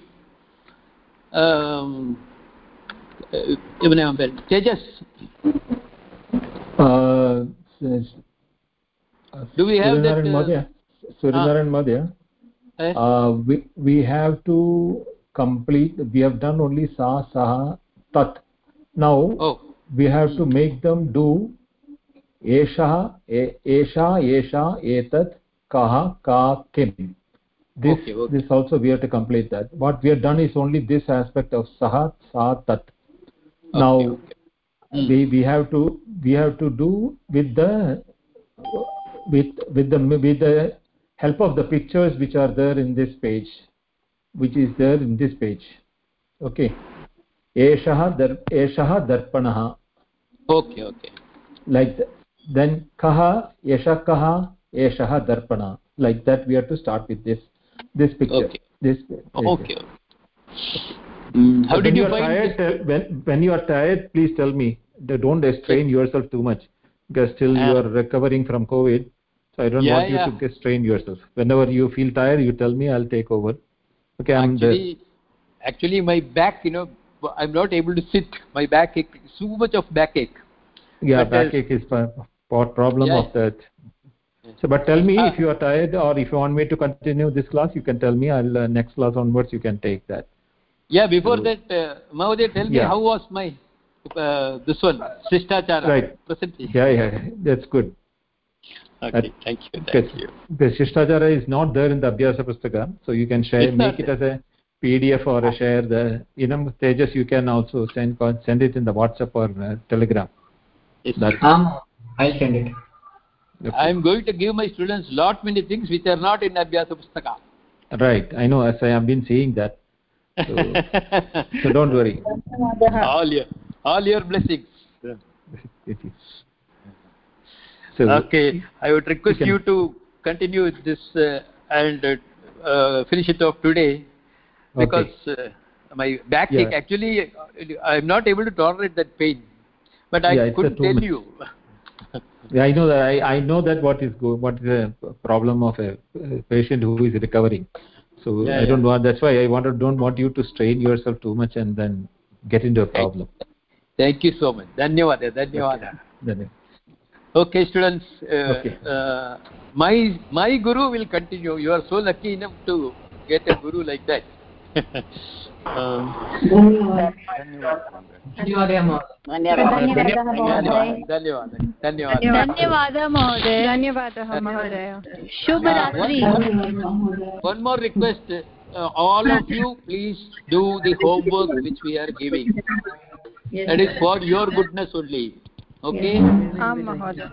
um uh, ibn ampel tejas? Uh, uh do we have that uh, Madhya, uh, we, we have to complete. We have done only sa saha tat. Now oh. we have to make them do esha esha a tat kaha ka kim this this also we have to complete that. What we have done is only this aspect of saha sa tat. Now we hmm. we have to we have to do with the with with the with the help of the pictures which are there in this page which is there in this page okay एषः दर् एषः दर्पणः okay okay like th- then kah yasha kah एषः दर्पण like that we have to start with this this picture Okay. this okay Mm, how But did when you are find tired, this? tell, when when you are tired please tell me don't strain yourself too much because still you Ah. are recovering from covid so i don't Yeah, want you yeah. to get strain yourself whenever you feel tired you tell me i'll take over okay actually actually my back you know i'm not able to sit. My back ache so much of backache. Yeah but, uh, backache is pa- pa- problem Yeah. of that. So but tell me Ah. if you are tired or if you want me to continue this class you can tell me. I'll uh, next class onwards you can take that. Yeah before So- that uh, tell me how was my uh, this one Shishtachara Right. presently yeah yeah that's good okay That- thank you thank because you the Shishtachara is not there in the Abhyasa Pustaka, so you can share, It's make not it as a PDF or a share. The you know, Tejas, you can also send send it in the WhatsApp or uh, Telegram. Yes, That, Um, I'll send it. i am going to give my students lot many things which are not in abhyasa pustaka right, I know. As I have been seeing that, so, so don't worry. all your all your blessings It is. So okay i would request you to continue with this uh, and uh, uh, finish it off today because uh, my backache Yeah. actually uh, i'm not able to tolerate that pain but i Yeah, couldn't tell much. you Yeah, I know that. I, I know that what is go, what is the problem of a uh, patient who is recovering. so Yeah, i don't want that's why i wanted don't want you to strain yourself too much and then get into a problem Thank you so much. Dhanyawad. Dhanyawad. Then- Okay, students. Uh, Okay. Uh, my my guru will continue. You are so lucky enough to get a guru like that. um, धन्यवादः महोदय धन्यवादः धन्यवादः धन्यवादः धन्यवादः महोदय धन्यवादः महोदय शुभरात्रि One more request. Uh, all of you, please do the homework which we are giving. That is for your goodness Okay? आं महोदय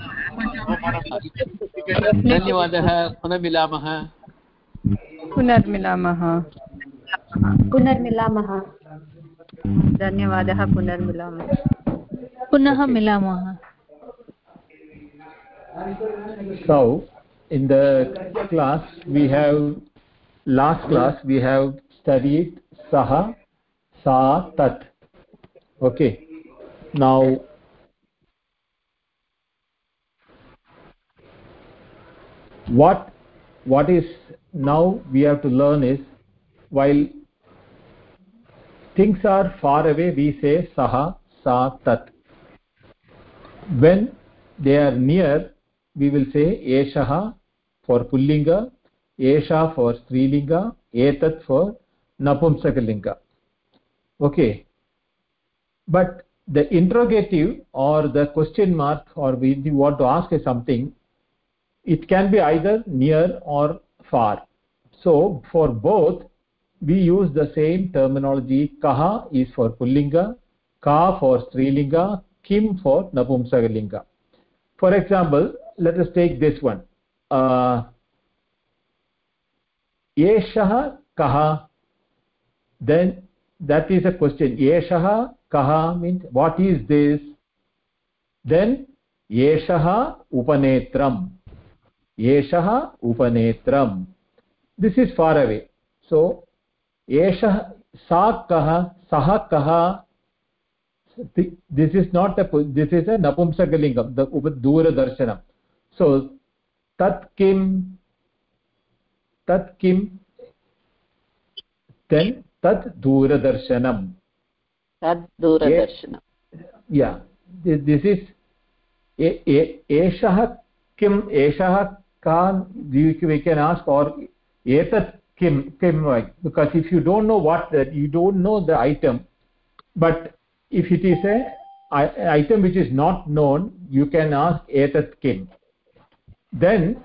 धन्यवादः पुनः मिलामः पुनर्मिलामः पुनर्मिलामः धन्यवादः पुनर्मिलामः पुनः मिलामः so in the class we have last class we have studied saha sa tat okay now what what is now we have to learn is while things are far away we say saha sa tat. When they are near we will say eshah for pullinga esha for strilinga etat for napumsakalinga. Okay. But the interrogative or the question mark or we want to ask something it can be either near or far so for both we use the same terminology kaha is for pullinga ka for strilinga kim for napumsakalinga for example let us take this one uh, eshah kaha then that is a question eshah kaha means what is this then eshah upanetram एषः उपनेत्रम्। This is far away so एषः सा कः सः कः this is not this is a नपुंसकलिङ्गम् दूरदर्शनं so तत् किं तत् किं देन् तत् दूरदर्शनं या दिस् इस् एषः किम् एषः can we can ask or etat kim kim because if you don't know what that you don't know the item but if it is a item which is not known you can ask etat kim then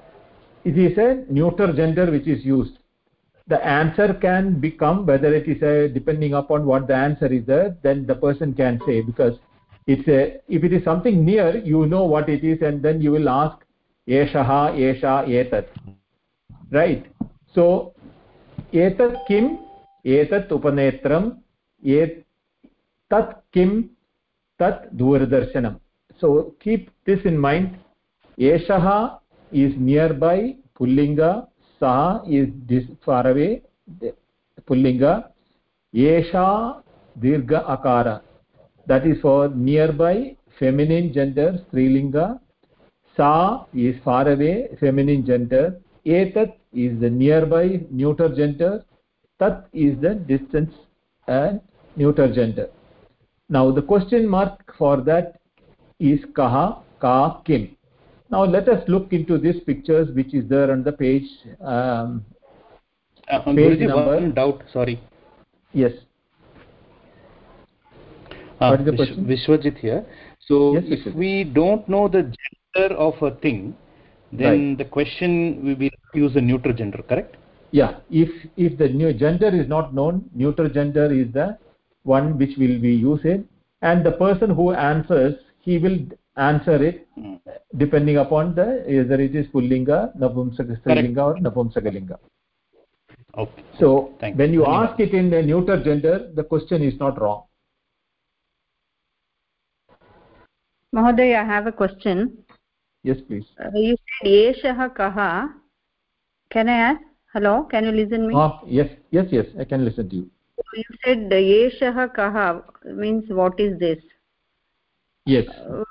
it is a neuter gender which is used. The answer can become whether it is a depending upon what the answer is there then the person can say because it's a if it is something near you know what it is and then you will ask एषः, एषा, एतत्। Right सो एतत् किम्? एतत् उपनेत्रम् एतत् किं तत् दूरदर्शनं so keep this in mind एषः इस् नियर् बै पुल्लिङ्ग, सा इस् डिस् फार् पुल्लिङ्ग। एषा दीर्घ अकार that is for near by feminine gender स्त्रीलिङ्ग। Sa is far away feminine gender etat is the nearby neuter gender tat is the distance and neuter gender now the question mark for that is kaha ka kim now let us look into these pictures which is there on the page um, Uh, page Guruji, number one doubt, sorry. yes Uh, What is the Vish- question? Vishwajit here. So Yes, if we don't know the gender of a thing, then the question we will use a neuter gender, correct? yeah if if the new gender is not known neuter gender is the one which will be used and the person who answers he will answer it hmm. depending upon the either it is pullinga napumsakalinga or napumsakalinga Okay. so Thank when you Dhanyawad. ask it in the neuter gender the question is not wrong Mahoday, I have a question. Yes please Uh, you said Eshah Kaha. Can I ask? Hello, can you listen me? ah, yes yes yes i can listen to you You said Eshah Kaha means what is this? yes Uh,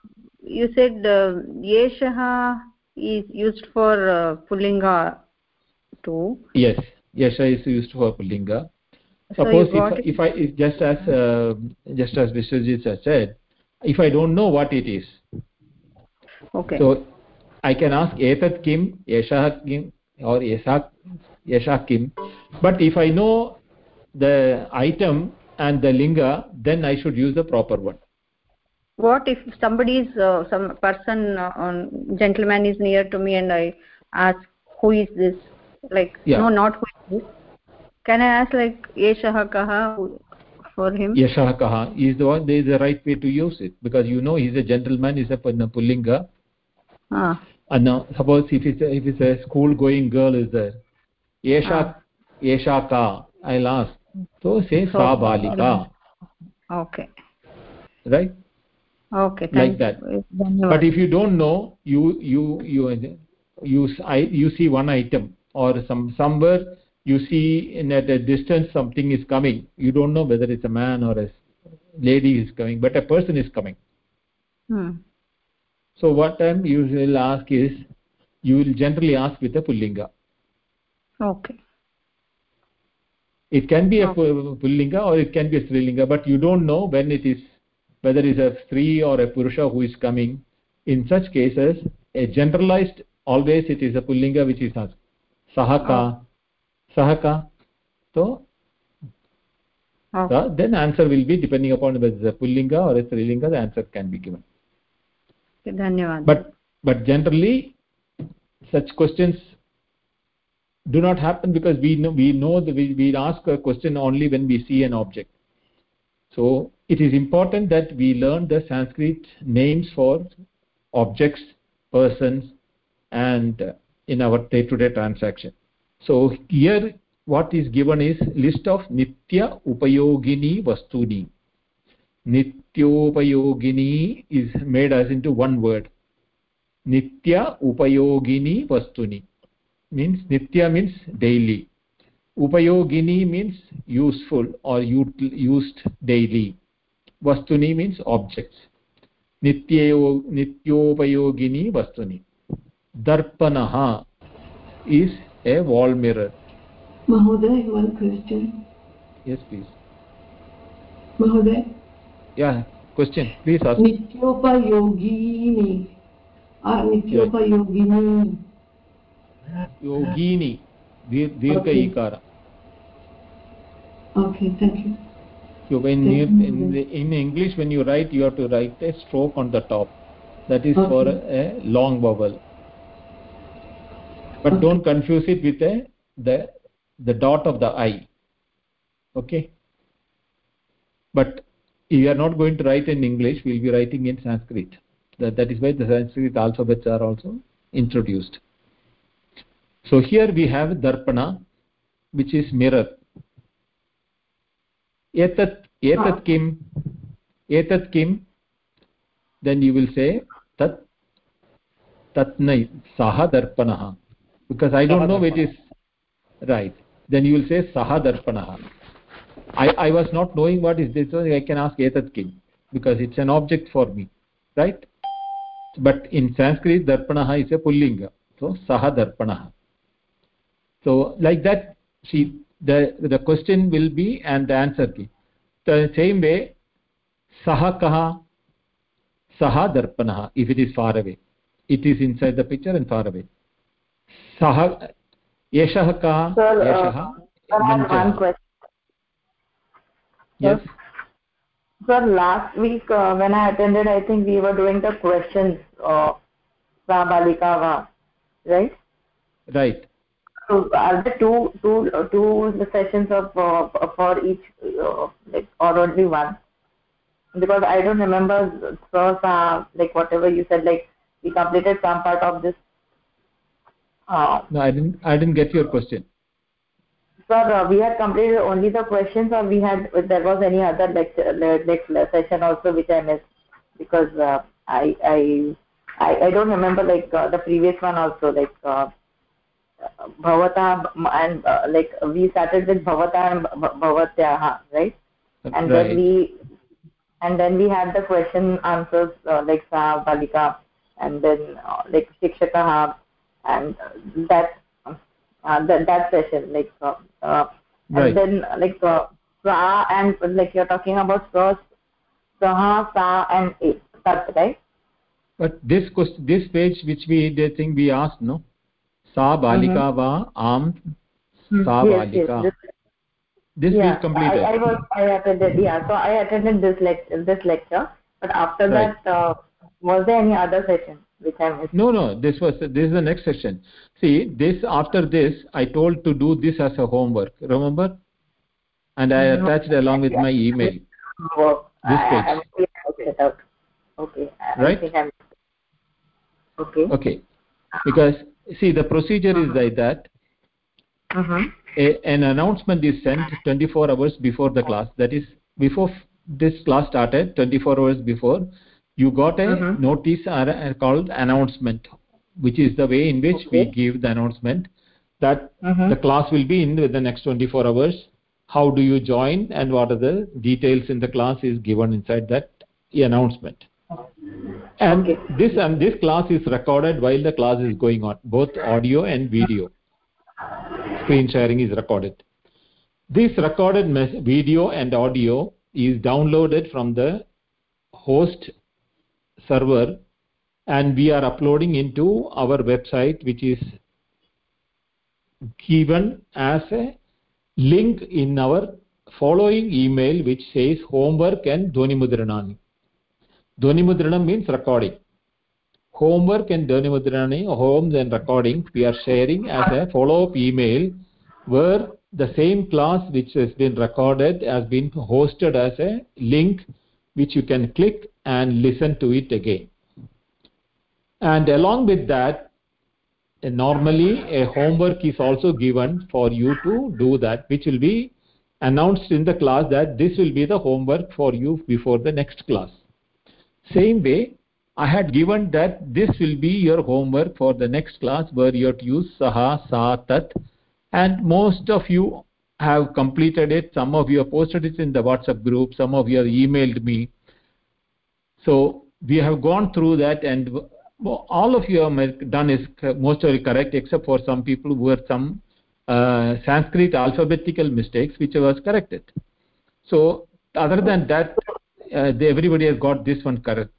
you said uh, Eshah is used for uh, Pullinga too. yes yasha is used for pullinga So suppose got if, if i if just as uh, just as vishwajit said if i don't know what it is okay. So i can ask etat kim yashah kim or yasha yasha kim. But if i know the item and the linga then i should use the proper one. What if somebody is uh, some person uh, on gentleman is near to me and i ask who is this? Like Yeah. no not who is this. Can i ask like yeshah kaha for him? Yashah kaha is the one there is the right way to use it because you know he's a gentleman he's a pu- pullinga and now suppose if it's a, if it's a school going girl is there yesha yesha ka i'll ask. So say So- sa balika. Okay. Right? Okay like that. but if you don't know you you you you I, you see one item or some somewhere you see in at a distance something is coming. You don't know whether it's a man or a lady is coming but a person is coming. Hmm. So what you will ask is you will generally ask with a pullinga. Okay. It can be a pullinga or it can be a strilinga but you don't know when it is whether it's a stri or a purusha who is coming. In such cases a generalized always it is a pullinga which is asked. Sahaka. Sahaka. So uh, then answer will be depending upon whether it's a pullinga or a strilinga the answer can be given but but generally such questions do not happen because we know we know that we, we ask a question only when we see an object. So it is important that we learn the sanskrit names for objects persons and in our day to day transaction. So here what is given is list of nitya upayogini vastuni nityopayogini is made as into one word nitya upayogini vastuni means nitya means daily upayogini means useful or used daily vastuni means objects nityo nityopayogini vastuni darpanaha is a wall mirror Mahoday, one question. yes please Mahoday, yeah question please ask Nityopayogini or Nityopayogini. yogini dir- dirgha Okay. ikara Okay, thank you. so when you in, in english when you write you have to write a stroke on the top that is okay. for a, a long vowel but okay. don't confuse it with a, the the dot of the i okay but you are not going to write in english we will be writing in sanskrit. That, that is why the sanskrit alphabets are also introduced. So here we have darpana which is mirror. Etat etat kim etat kim then you will say tat tatnai saha darpanah because i don't know which is right. Then you will say saha darpanah i i was not knowing what is this so i can ask etat kim because it's an object for me right but in sanskrit darpanah is a pullinga so saha darpanah so like that see the the question will be and the answer be the same way saha kaha saha darpanah if it is far away it is inside the picture and far away saha yeshah kaha uh, yeshah one question. Yes Sir, last week uh, when I attended, I think we were doing the questions uh, Sa Balika right? right So are there two, two, uh, sessions of uh, for each, uh, like, or only one? Because I don't remember, uh, like whatever you said, like we completed some part of this. Uh, no i didn't i didn't get your question sir, uh, we had completed only the questions, or we had there was any other lecture, le- le- session also which I missed because uh, I, I I I don't remember like uh, the previous one also like. Uh, bhavata and uh, like we started with bhavata and bha- bhavatyaha right and Right. then we and then we had the question answers uh, like sa balika and then uh, like shikshakaha and uh, that uh, that that session like uh, uh, Right. and then like uh, sa and like you're talking about sa saha sa and it right? But this question this page which we the thing we asked no? Sa balika va am sa yes, balika. yes, this yeah, we completed. I, I was I attended yeah so I attended this lecture this lecture but after Right. that uh, was there any other session I missed no no this was this is the next session. See this after this i told to do this as a homework remember? And i No. attached along with my email. Work This page. haven't checked it out okay. Right. I think I'm okay. Okay. Because see the procedure is like that. Mm-hmm. a, an announcement is sent 24 hours before the class. That is before this class started 24 hours before you got a Mhm. notice or a, called announcement which is the way in which we give the announcement that Mhm. the class will be in the next 24 hours. How do you join and what are the details in the class is given inside that announcement. And this and this class is recorded while the class is going on both audio and video. Screen sharing is recorded. This recorded video and audio is downloaded from the host server and we are uploading into our website which is given as a link in our following email which says homework and dhoni mudranani dhoni mudranam means recording. Homework and dhoni mudranani homes and recording we are sharing as a follow up email where the same class which has been recorded has been hosted as a link which you can click and listen to it again. And along with that normally a homework is also given for you to do that which will be announced in the class that this will be the homework for you before the next class. Same way i had given that this will be your homework for the next class where you have to use saha sa tat and most of you have completed it. Some of you have posted it in the whatsapp group. Some of you have emailed me so we have gone through that and all of you have done is mostly correct except for some people who had some uh, sanskrit alphabetical mistakes which was corrected so other than that uh, they, everybody has got this one correct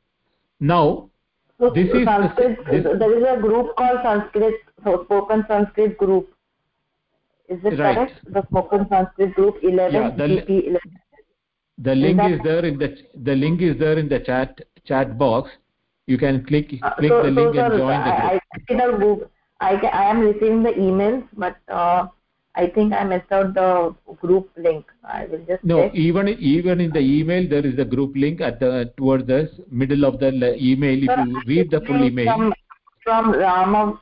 now this is Sanskrit, this, there is a group called Sanskrit, spoken Sanskrit group. Is it Right. correct? The spoken Sanskrit group 11, Yeah, the 11. The link is there in the the link is there in the chat chat box you can click click so, the so, link and sir, join the I, group I, the group. I, I am receiving the emails, but uh, I think I missed out the group link. I will just no check. even even in the email there is a group link at the towards the middle of the email if Sir, you read the full email From, from Rama,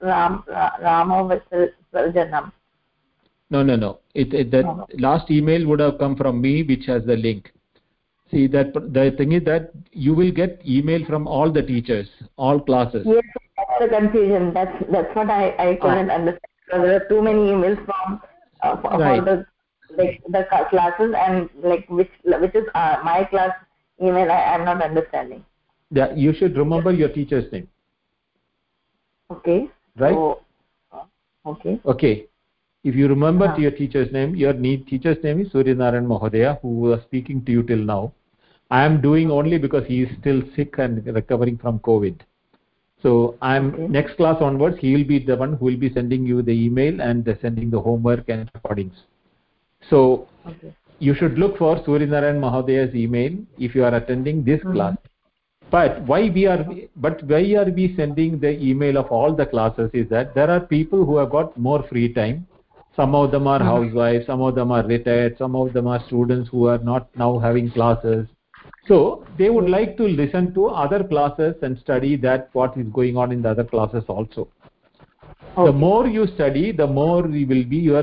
Ram, Ra- Rama no no no it, it that No. last email would have come from me which has the link see that the thing is that you will get email from all the teachers all classes Yes, that's the confusion. That's that's what I I couldn't understand. So there are too many emails from uh, for, for Right. the like the classes and like which which is uh, my class email. I am not understanding. yeah you should remember your teacher's name Okay. right So, uh, okay. okay if you remember Ah. to your teacher's name your need, teacher's name is suryanarayan mahodaya who was speaking to you till now i am doing only because he is still sick and recovering from covid so i'm Okay. next class onwards he will be the one who will be sending you the email and sending the homework and recordings so Okay. you should look for suryanarayan mahodaya's email if you are attending this Mhm. class but why we are but why are we sending the email of all the classes is that there are people who have got more free time some of them are Mhm. housewives some of them are retired some of them are students who are not now having classes. So they would like to listen to other classes and study that what is going on in the other classes also. The more you study the more you will be your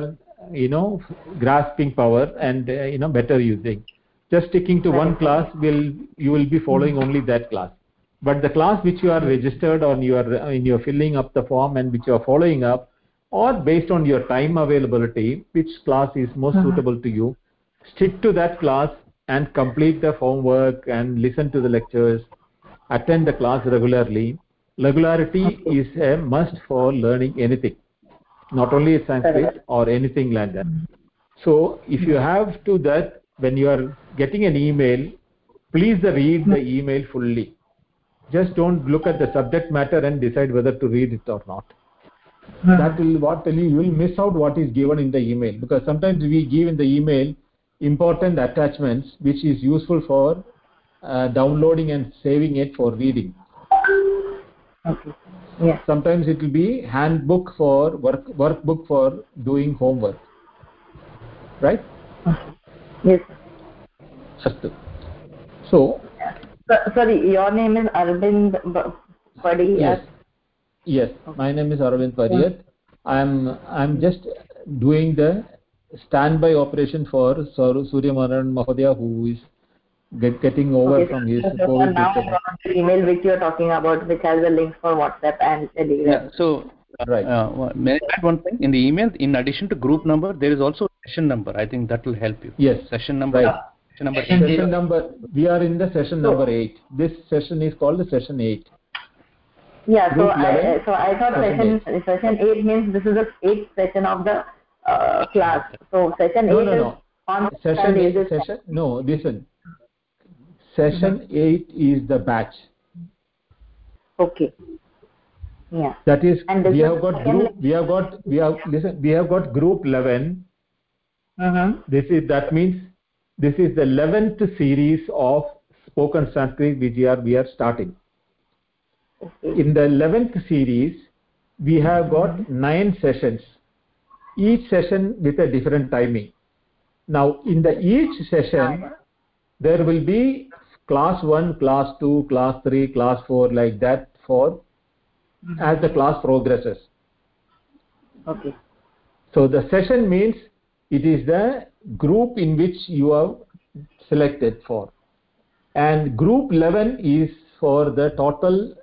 you know grasping power and uh, you know better using just sticking to one class will you will be following only that class. But the class which you are registered on your in your filling up the form and which you are following up or based on your time availability which class is most Mhm. suitable to you stick to that class and complete the homework and listen to the lectures attend the class regularly. Regularity is a must for learning anything not only sanskrit uh-huh. or anything like that. Mm-hmm. So if you have to that when you are getting an email please read the mm-hmm. email fully. Just don't look at the subject matter and decide whether to read it or not that will what tell you you will miss out what is given in the email. Because sometimes we give in the email important attachments which is useful for uh, downloading and saving it for reading. Okay. Yeah sometimes it will be handbook for work workbook for doing homework. Right? Yes astu. So so, sorry your name is arvind padi yes yes my name is arvind pariyat i am i am just doing the standby operation for suryanarayan mahodaya who is get, getting over okay, from his so, so covid now the email which you are talking about which has the links for whatsapp and telegram. Yeah, so right. uh, may I add one thing? In the email in addition to group number there is also session number. I think that will help you. Yes. Session number right. session number session, session number we are in the session number 8 this session is called the session 8 yeah so i so i thought session session session 8 means this is the eighth session of the uh, class. So session no 8 no is no. on session 8 this- session no listen. Session 8 is the batch. Okay. Yeah. That is And we have got group we have got we have listen we have got group 11 uh -huh. this is that means this is the 11th series of spoken sanskrit which we are we are starting in the 11th series we have got mm-hmm. nine sessions each session with a different timing. Now in the each session there will be class 1 class 2 class 3 class 4 like that for mm-hmm. as the class progresses. Okay. So the session means it is the group in which you are selected for. And group 11 is for the total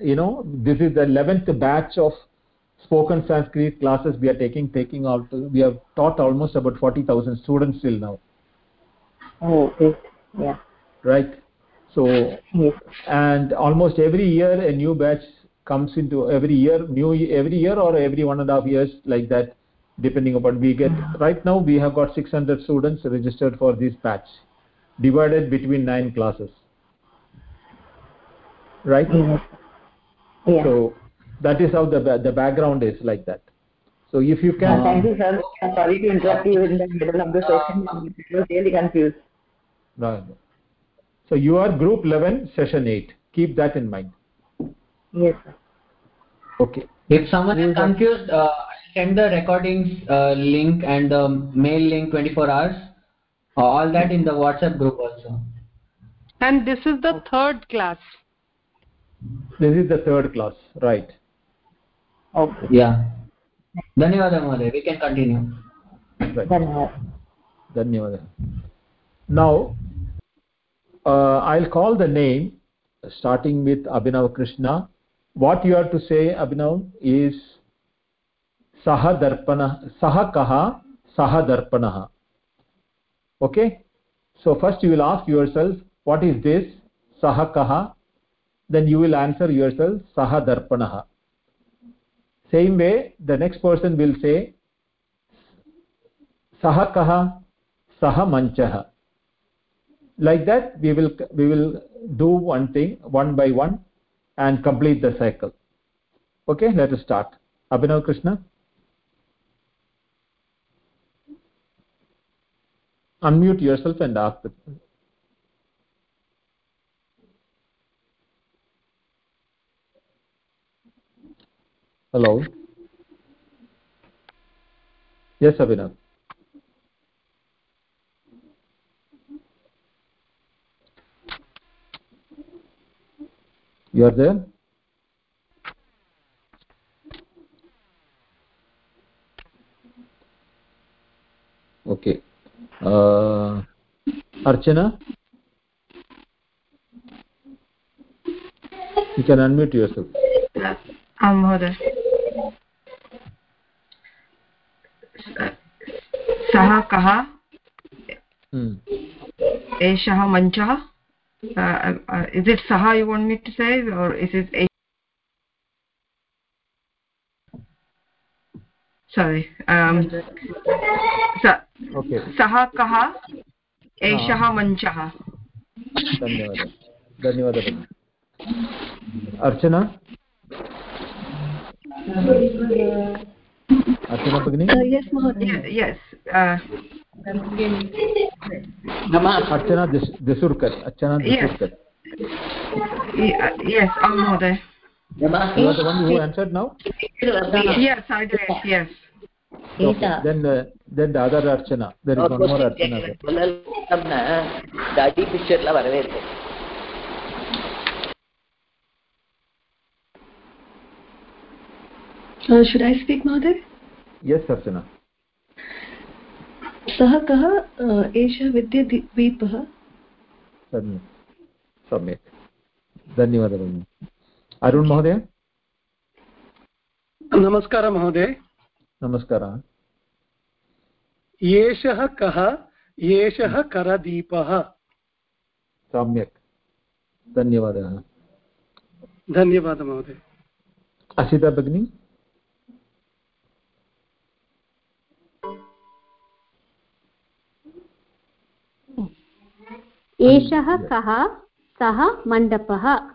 you know this is the 11th batch of spoken sanskrit classes we are taking taking out we have taught almost about 40000 students till now. Oh great yeah. Right? So yes. and almost every year a new batch comes into every year new every year or every one and a half years like that depending upon we get mm-hmm. right now we have got 600 students registered for this batch divided between nine classes. Right? Yes. Yeah. So that is how the the background is like that. So if you Uh, can thank you sir. I'm sorry to interrupt you in the middle of the session. I was really confused. No, no. so you are group 11 session 8 keep that in mind. Yes sir. Okay. If someone is confused, uh, I'll send the recordings uh, link and the mail link 24 hours. Uh, all that in the WhatsApp group also. And this is the third class this is the third class right okay Yeah. Dhanyawad Mahoday. We can continue. right धन्यवाद dhanyawad now uh, i'll call the name starting with abhinav krishna what you have to say abhinav is saha darpana saha kaha saha darpanah okay so first you will ask yourself what is this saha kaha Then you will answer yourself saha darpanah same way the next person will say saha kaha saha manchah like that we will we will do one thing one by one and complete the cycle. Okay let us start. Abhinav krishna. Unmute yourself and ask the hello yes abhinav you are there okay uh, archana you can unmute yourself आं महोदय सः कः? Hmm. एषः मञ्चः? Is it सः you want me to say or is it sorry सः कः? एषः मञ्चः. धन्यवादः. धन्यवादः. Archana? Archana uh, should i speak mother Yes, Archana. सः कः? एषः विद्युद्वीपः सम्यक्। धन्यवादः भगिनि अरुण् महोदय? नमस्कारः महोदय। नमस्कारः। एषः कः? एषः करदीपः। सम्यक्। धन्यवादः। धन्यवादः महोदय। असिता भगिनी? एषः कः? सः मण्डपः।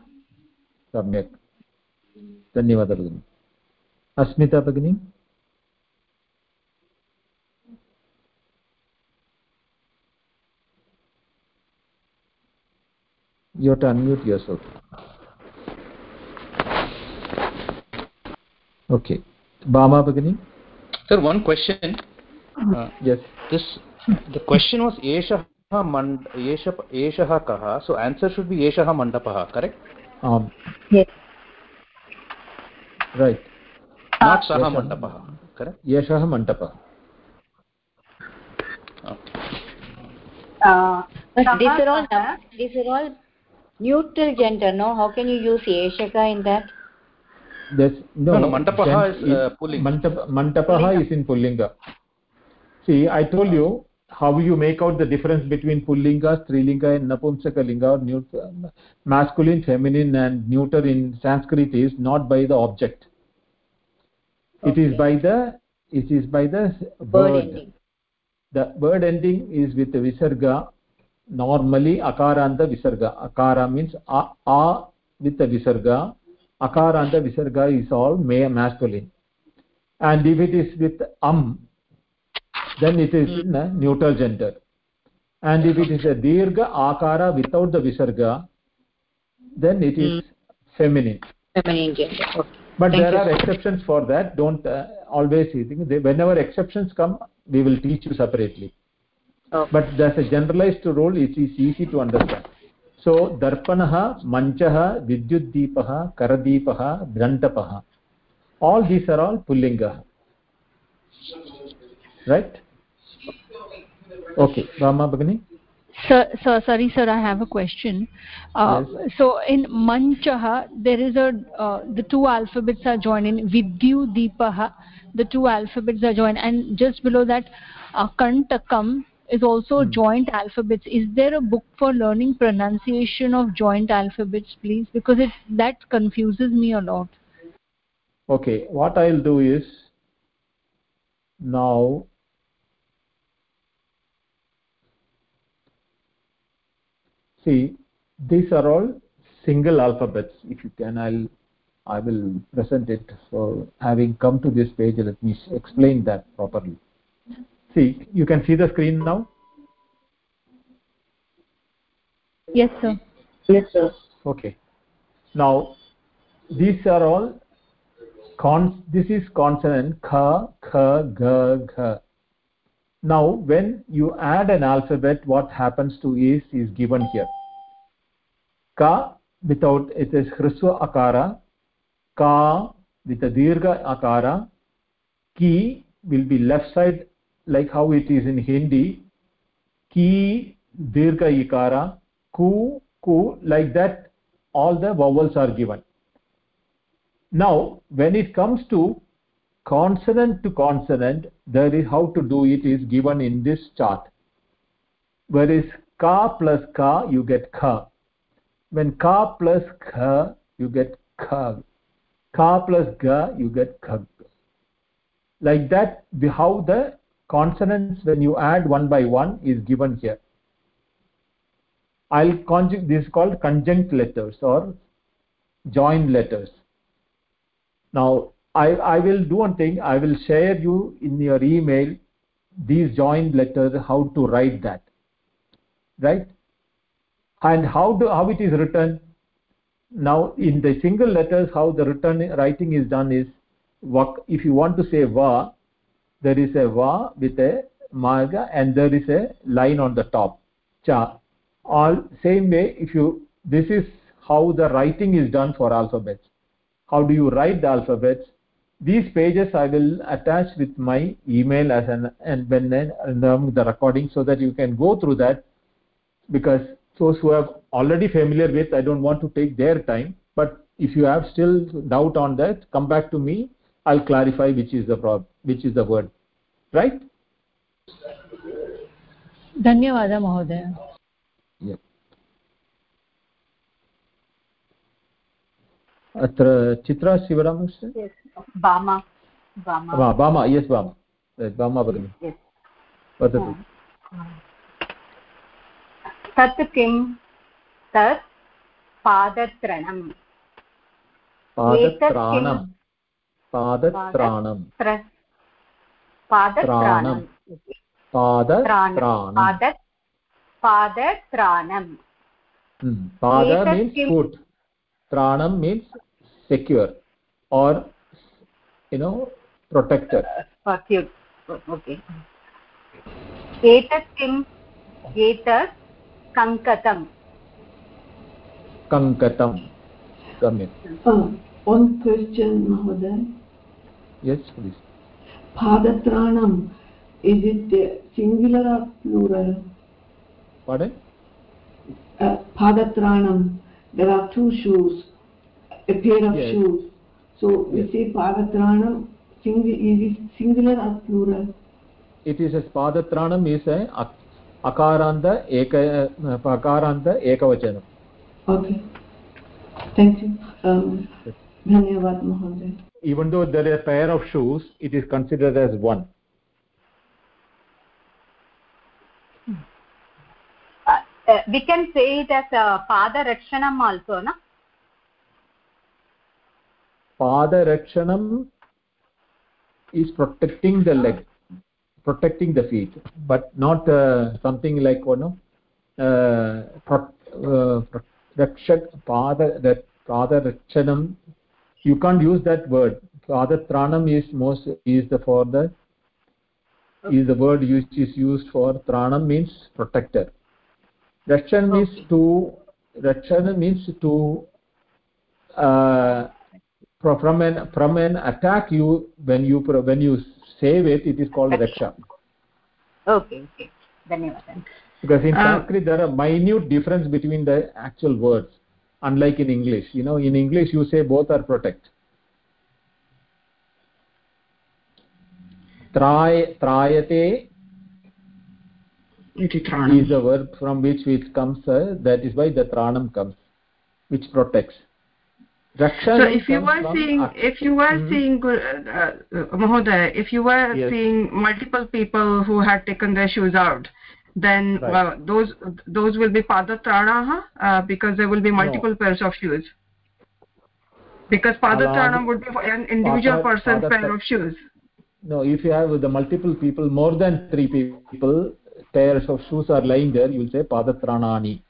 सम्यक्। धन्यवादः भगिनि। अस्मिता भगिनि? ओके बामा भगिनि? सर् वन् क्वशन् एषः मण्ड एष एषः कः सो आन्सर् शुड् बि एषः मण्डपः करेक्ट् आम् रैट् नाट् सः मण्डपः करेक्ट् एषः मण्डपः these are all these are all neutral gender no how can you use eshaka in that this no, no, no mantapaha is uh, pulling mantap mantapaha is in pullinga see i told you how you make out the difference between pullinga strilinga and napumsakalinga or neuter, masculine feminine and neuter in sanskrit is not by the object. Okay. it is by the it is by the word, word. ending. the word ending is with the visarga normally akaranta visarga. Akara means a, a with the visarga. Akaranta visarga is all male masculine. And if it is with am then it is in a neutral gender and if it is a dirgha akara without the visarga then it is feminine feminine gender okay. but Thank there you. are exceptions for that don't uh, always think they, whenever exceptions come we will teach you separately okay. but there's a generalized rule it is easy to understand so darpanah manchah vidyutdeepah karaddeepah drantapah all these are all pullinga right okay rama bagini sir, sir sorry sir i have a question. Uh, yes. so in manchah there is a uh, the two alphabets are joined in vidyu deepah the two alphabets are joined and just below that uh, kantakam is also hmm. joint alphabets. Is there a book for learning pronunciation of joint alphabets please? Because it that confuses me a lot. Okay what i'll do is now see these are all single alphabets. If you can i'll i will present it so having come to this page. Let me explain that properly. See you can see the screen now? Yes sir. Yes sir. Okay. Now these are all cons this is consonant kha kha ga gha now when you add an alphabet what happens to is is given here. Ka without it is hriswa akara. Ka with a dirgha akara. Ki will be left side like how it is in hindi. Ki dirgha ikara. Ku ku like that all the vowels are given. Now when it comes to consonant to consonant there is how to do it is given in this chart. Whereas ka plus ka you get kha. When ka plus kha you get kha ka plus ga you get khag. Like that the, how the consonants when you add one by one is given here. I'll conjunct this is called conjunct letters or joined letters. Now i i will do one thing. I will share you in your email these joined letters how to write that. Right? And how do how it is written? Now in the single letters how the written writing is done is if you want to say va there is a va with a marga and there is a line on the top. Cha. All same way if you this is how the writing is done for alphabets. How do you write the alphabets these pages i will attach with my email as an and when then um, the recording so that you can go through that because those who are already familiar with i don't want to take their time but if you have still doubt on that come back to me i'll clarify which is the prob which is the word right धन्यवादः महोदय अत्र चित्रा शिवरामस्य? बामा. बामा. बामा yes बामा. बामा भगिनि वदतु तत् किं? तत् पादत्रणम्. पादत्राणं. पादत्राणं. पादत्राणं. पादत्राणं. पादत्राणं. pada means foot. Tranam means secure or you know protector secure okay एतत् किम् एतत् कङ्कतं कङ्कतं सम्यक् one question mahoday yes please padatranam is it singular or plural pardon uh, padatranam there are two shoes a pair of yes. shoes. So we yes. say padatranam singular is it singular or plural? It is a padatranam is a akaranta eka akaranta ekavachanam. Okay. Thank you. Um dhanyawad mahoday even though there is a pair of shoes it is considered as one uh, we can say it as uh, pada also na? Pada rakshanam is protecting the leg protecting the feet but not uh, something like you know uh, pro, uh, rakshan pada that pada rakshanam you can't use that word. Padatranam is most is the for the is the word used is used for tranam means protector rakshan okay. means to rakshan means to uh, from an from an attack you when you when you save it it is called raksha okay okay. Dhanyawad because in sanskrit there are minute difference between the actual words unlike in english. You know in english you say both are protect. Tray trayate is the verb from which which comes uh, that is why the tranam comes which protects so if you were seeing if you were mm -hmm. seeing uh, uh, if you were yes. seeing multiple people who had taken their shoes out then right. uh, those those will be padatranaha uh, because there will be multiple no. pairs of shoes because padatranam would be an individual person's pair of shoes no if you have the multiple people more than three people pairs of shoes are lying there you will say padatranani.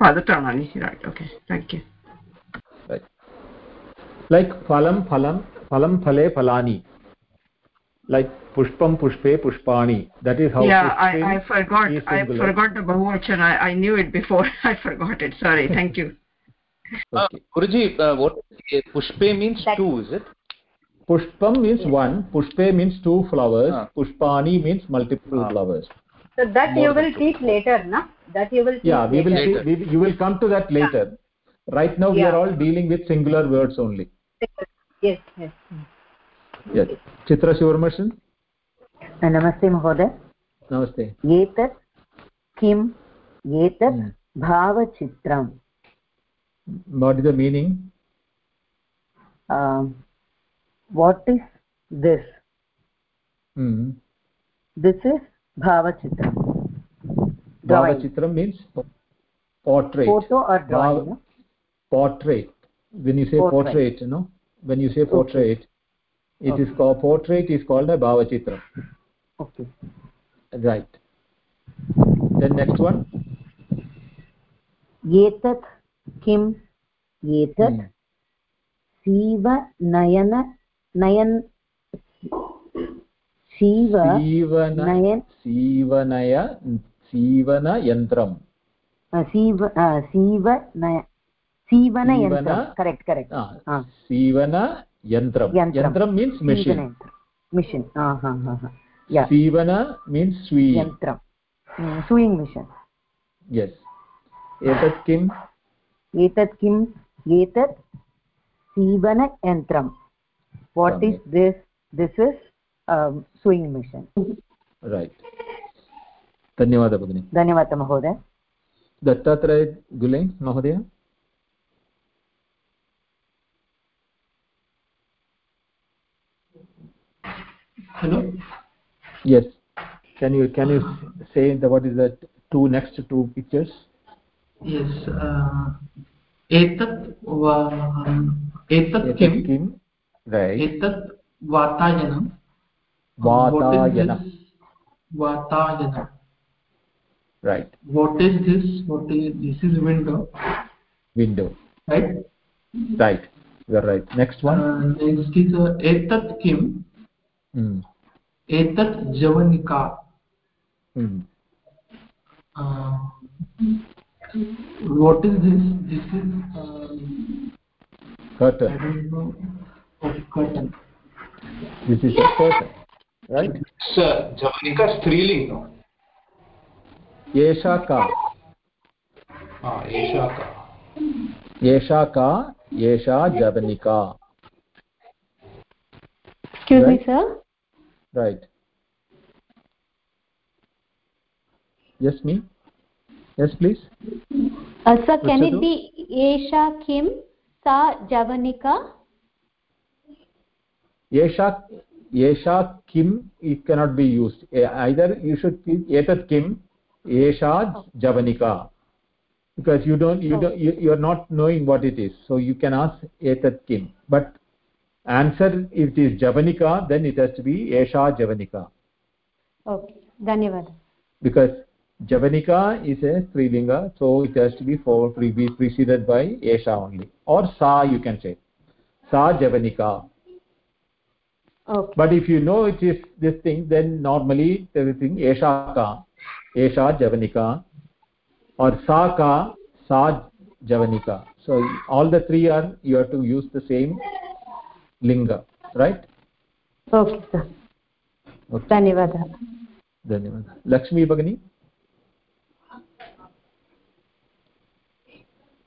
Padatranani right okay thank you. Right. Like phalam phalam phalam phale phalani. Like pushpam pushpe pushpani. That is how yeah i i forgot i forgot the bahuvachan. I, I knew it before. I forgot it. Sorry thank you. Okay. uh, guruji uh, what pushpe means that, two is it? Pushpam means yes. one pushpe means two flowers ah. pushpani means multiple ah. flowers so that you will teach later na that you will teach yeah we later. will see, we, you will come to that later yeah. right now yeah. we are all dealing with singular words only yes yes yes chitra shivarmashan नमस्ते महोदय नमस्ते एतत् किम् एतत् भावचित्रम् what is the meaning uh, what is this mm. This is bhavachitram bhavachitram means portrait photo or drawing no? portrait when you say portrait, portrait you know when you say portrait okay. it okay. is called portrait is called a bhavachitram okay right then next one एतत् किम् एतत् सीव नयन नयन् सीव नयन्। सीवनय सीवनयन्त्रं सीव सीवनय सीवनयन्त्रं correct correct सीवनयन्त्रं यन्त्रं means machine machine सीवन means sew यन्त्रं swing mission yes एतत् किम्? एतत् किम्? एतत् सीवनयन्त्रं what is this this is Um, sewing machine right धन्यवादः भगिनि। धन्यवादः महोदय। दत्तात्रय गुले महोदय। Hello yes can you can you say what is the next two pictures एतत् एतत् किं एतत् वातायनम्। Vatayanam vatayanam right what is this what is this is window window right right you are right next one uh, next is uh, etat kim hmm. एतत् जवनिका what is this this is um, curtain i don't know of curtain this is a curtain right sir javanika striling strilinga एषा का एषा का एषा का एषा जवनिका excuse right? me sir right yes me yes please uh, sir can it be esha kim sa javanika esha esha kim it cannot be used. Eh, either you should be etat kim esha javanika. Because you don't you don't you, you are not knowing what it is. So you can ask etat kim. But answer if it is javanika then it has to be esha javanika. Okay. Dhanyawad because javanika is a strilinga so it has to be for be preceded by esha only. Or sa you can say. Sa javanika okay but if you know it is this thing then normally everything esha ka esha javanika or sa ka sa javanika so all the three are you have to use the same link right okay sir धन्यवादः धन्यवादः लक्ष्मी भगिनी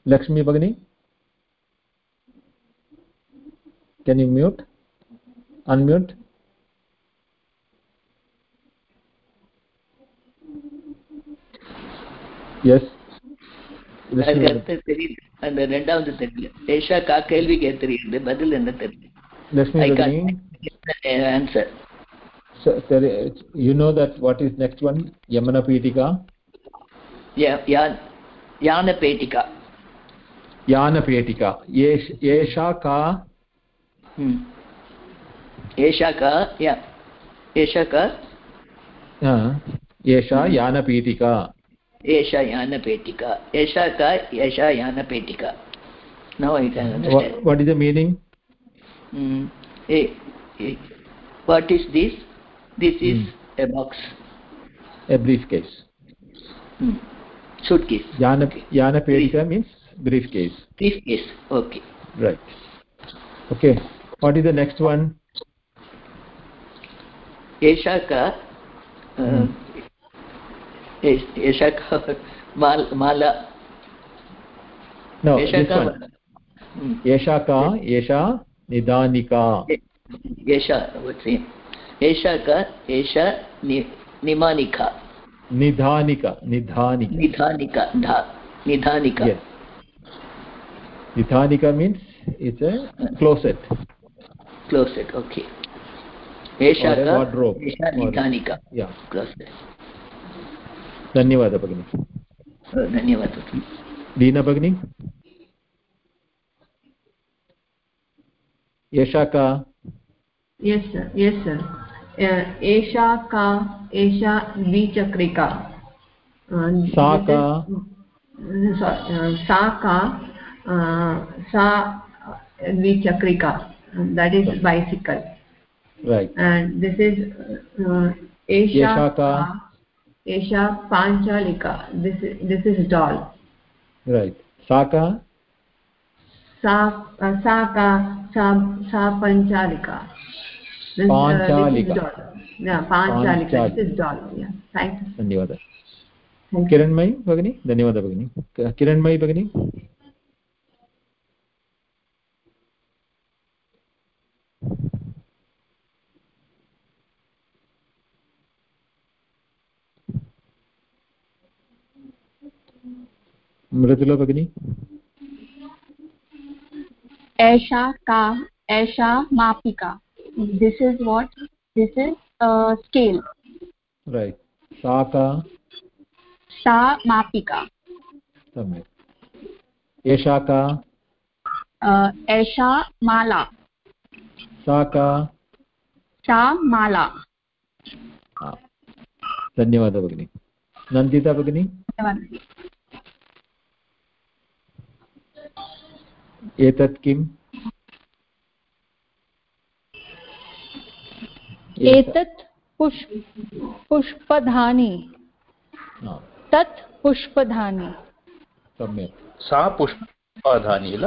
लक्ष्मी भगिनी can you mute unmute yes அந்த ரெண்டாவது தெரியல லேஷா கா கேள்விக்கு தெரியுது பதில் என்ன தெரியல Lakshmi answer So, you know that what is next one? Yamana Petika? Yeah, yeah, Yana Petika. Yana Petika. Yes, Yesha Ka? Hmm. Uh, Yesha Yana Petika. Yesha Yana Petika. Yesha Ka, Yesha Yana Petika. Now I can understand. What, what is the meaning? Mm. Hey, hey. What is this? This is mm. a box. A briefcase. Mm. Suitcase. Yana, Yana Pedika means briefcase. Briefcase, okay. Right. Okay. What is the next one? एषा का एषा का माल माला। एषा का एषा निदानिका। एषा एषा का एषा निमानिका। निधानिका निधानिका। निधानिका धा निधानिका means it's a closet. Closet okay. एषा निधानिका धन्यवादः भगिनि धन्यवादः दीना भगिनी एषा का? यस् सर् यस् सर् एषा का एषा द्विचक्रिका. सा का? सा का सा द्विचक्रिका. That is bicycle. Right and this is uh, esha ka esha panchalika this is this is doll right sa ka sa uh, sa ka sa sa panchalika this, panchalika uh, this is yeah panchalika this is doll yeah thank you धन्यवादः किरण्मयी भगिनी धन्यवादः भगिनी किरण्मयी भगिनी मृदुला भगिनी एषा का एषा मापिका। This is what this is scale right सा का? सा मापिका। सम्यक्। एषा का? एषा माला। सा का? सा माला। धन्यवादः भगिनि नन्दिता भगिनी एतत् किम्? एतत् पुष्प पुष्पधानि। तत् पुष्पधानि। सम्यक्। सा पुष्पधानि किल?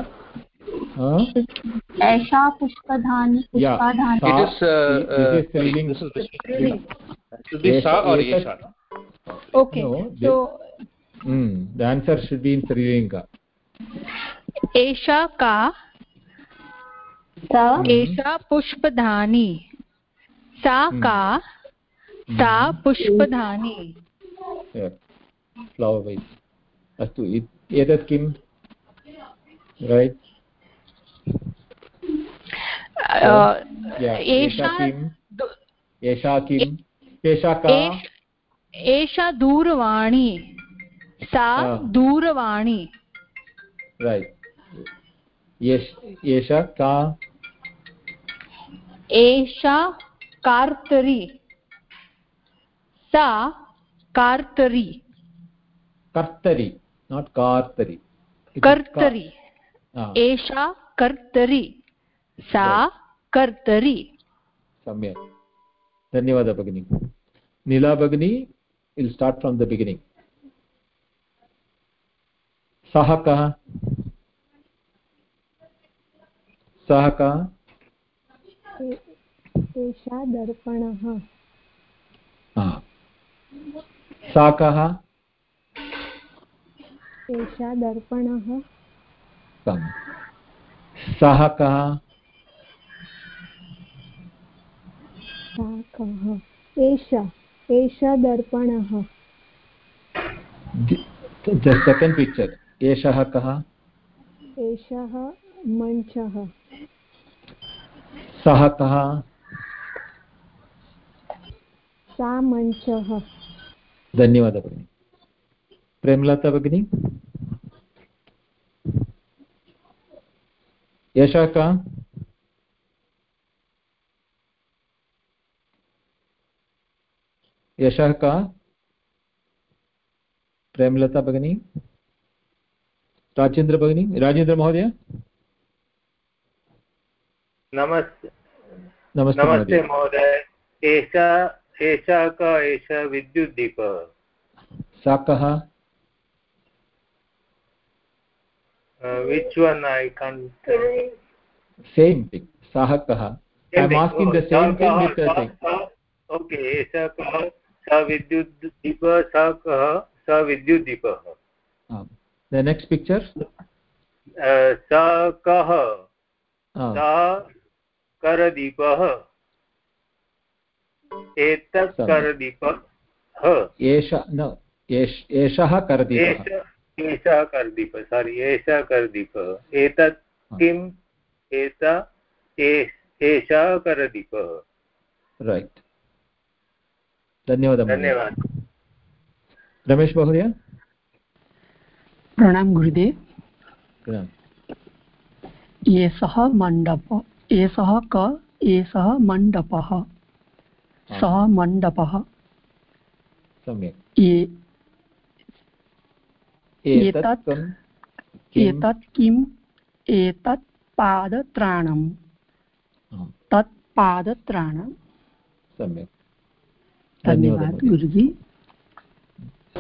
एषा पुष्पधानि पुष्पधानि। Okay no, so mm, the answer should be in strilinga एषा का? एषा पुष्पधानी। सा का? सा पुष्पधानी। फ्लवर् वैस् अस्तु एतत् किं? रैट् एषा किम् एषा किम् एषा का? एषा दूरवाणी। सा दूरवाणी। रैट् एषा का? एषा कार्तरी। सा कार्तरी। कर्तरी नाट् कार्तरी। कर्तरी। एषा कर्तरी। सा कर्तरी। सम्यक्। धन्यवादः भगिनी। नीला भगिनी will start from the beginning सः कः? सः कः? एषा दर्पणः। सा कः? एषा दर्पणः। सः कः? सा कः? एषा एषा दर्पणः। second picture. एषः कः? एषः मञ्चः। सः कः सा मञ्चः धन्यवादः भगिनि। प्रेमलता भगिनी। एषः का एषः का प्रेमलता भगिनी। राजेन्द्र भगिनी। राजेन्द्र महोदय। नमस्ते। नमस्ते महोदय। एषा एषा क विद्युद्दीपः। सा कः? Which one I can't same thing सः कः? I am asking the same thing okay एषः कः? सः विद्युद्दीपः सः कः? सः विद्युद्दीपः। द नेक्स्ट् पिक्चर् सः कः? सः करदीपः। एतत् करदीपः। एष न एषः करदीपः। एषः करदीपः सारि एषः करदीपः। एतत् किम्? एषा एषः करदीपः। Right. धन्यवादः धन्यवादः। रमेश महोदय? प्रणाम गुरुदेव। प्रणाम। एषः मण्डप एषः क एषः मण्डपः। सः मण्डपः। एतत् एतत् किम्? एतत् पादत्राणं तत् पादत्राणं। सम्यक्। धन्यवादः गुरुजी।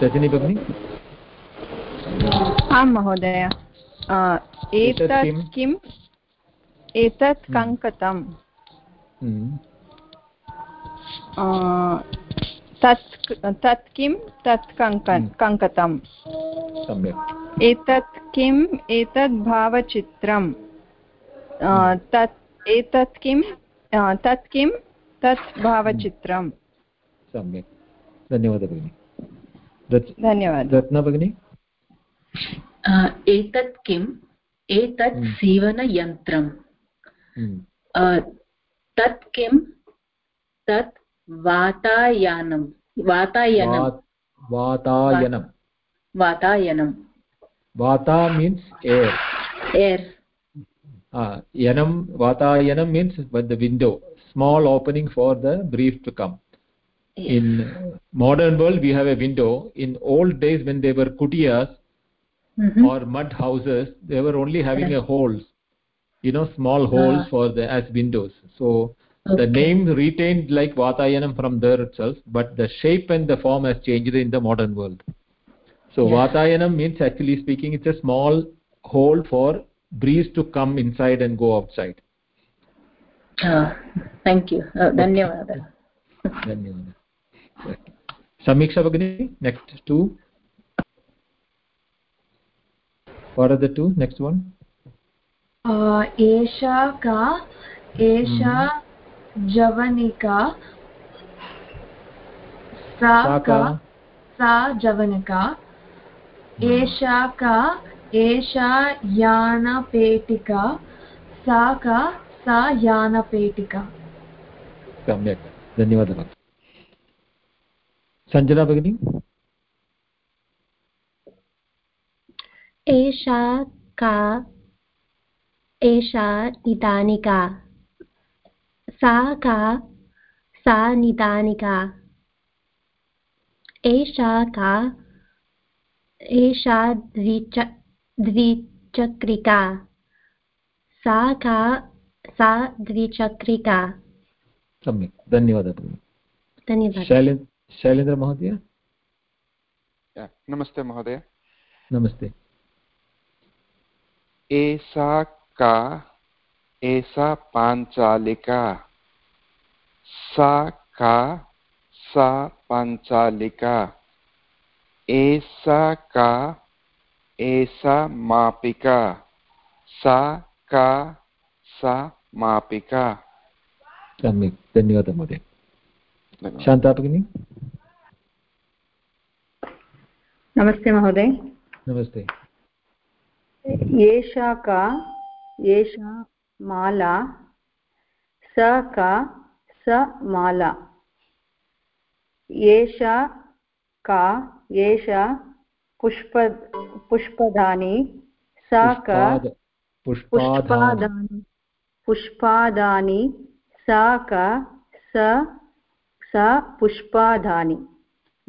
रजनी भगिनी? आं महोदय। एतत् किम्? एतत् कङ्कतं तत् तत् किं? तत् कङ्कन् कङ्कतं एतत् किम्? एतत् भावचित्रं तत् एतत् किं? तत् किं? तत् भावचित्रं सम्यक्। धन्यवादः भगिनि। धन्यवादः। रत्ना भगिनी? एतत् किम्? एतत् सीवनयन्त्रं तत् किं तत् वातायानं वातायनं वातायनं वातायनं vata means air air uh, yanam vatayanam means but the window small opening for the breeze to come yes. in modern world we have a window in old days when they were kutiyas mm -hmm. or mud houses they were only having a holes you know small holes uh. for the as windows. So okay. the name retained like vatayanam from there itself but the shape and the form has changed in the modern world. So yeah. vatayanam means actually speaking it's a small hole for breeze to come inside and go outside. Uh, thank you. Dhanyawad dhanyawad samiksha bagini next two. What are the two? Next one एषा का एषा जवनिका सा का सा जवनिका एषा का एषा यानपेटिका सा का सा यानपेटिका। सम्यक्। धन्यवादः। सञ्जना भगिनी? एषा का एषा निदानिका सा का सा निदानिका एषा का एषा द्विच द्विचक्रिका। सा का सा द्विचक्रिका। सम्यक् धन्यवादः धन्यवादः। शैलेन्द्रमहोदय नमस्ते महोदय। नमस्ते। एषा का एषा पाञ्चालिका सा का सा पाञ्चालिका एषा का एषा मापिका सा का सा मापिका। सम्यक् धन्यवादः महोदय। शान्ता भगिनी नमस्ते महोदय। नमस्ते। एषा का एषा माला स का स माला। एषा का एषा पुष्प पुष्पदानि सा का पुष्पादानि। पुष्पादानि सा का स सा पुष्पादानि।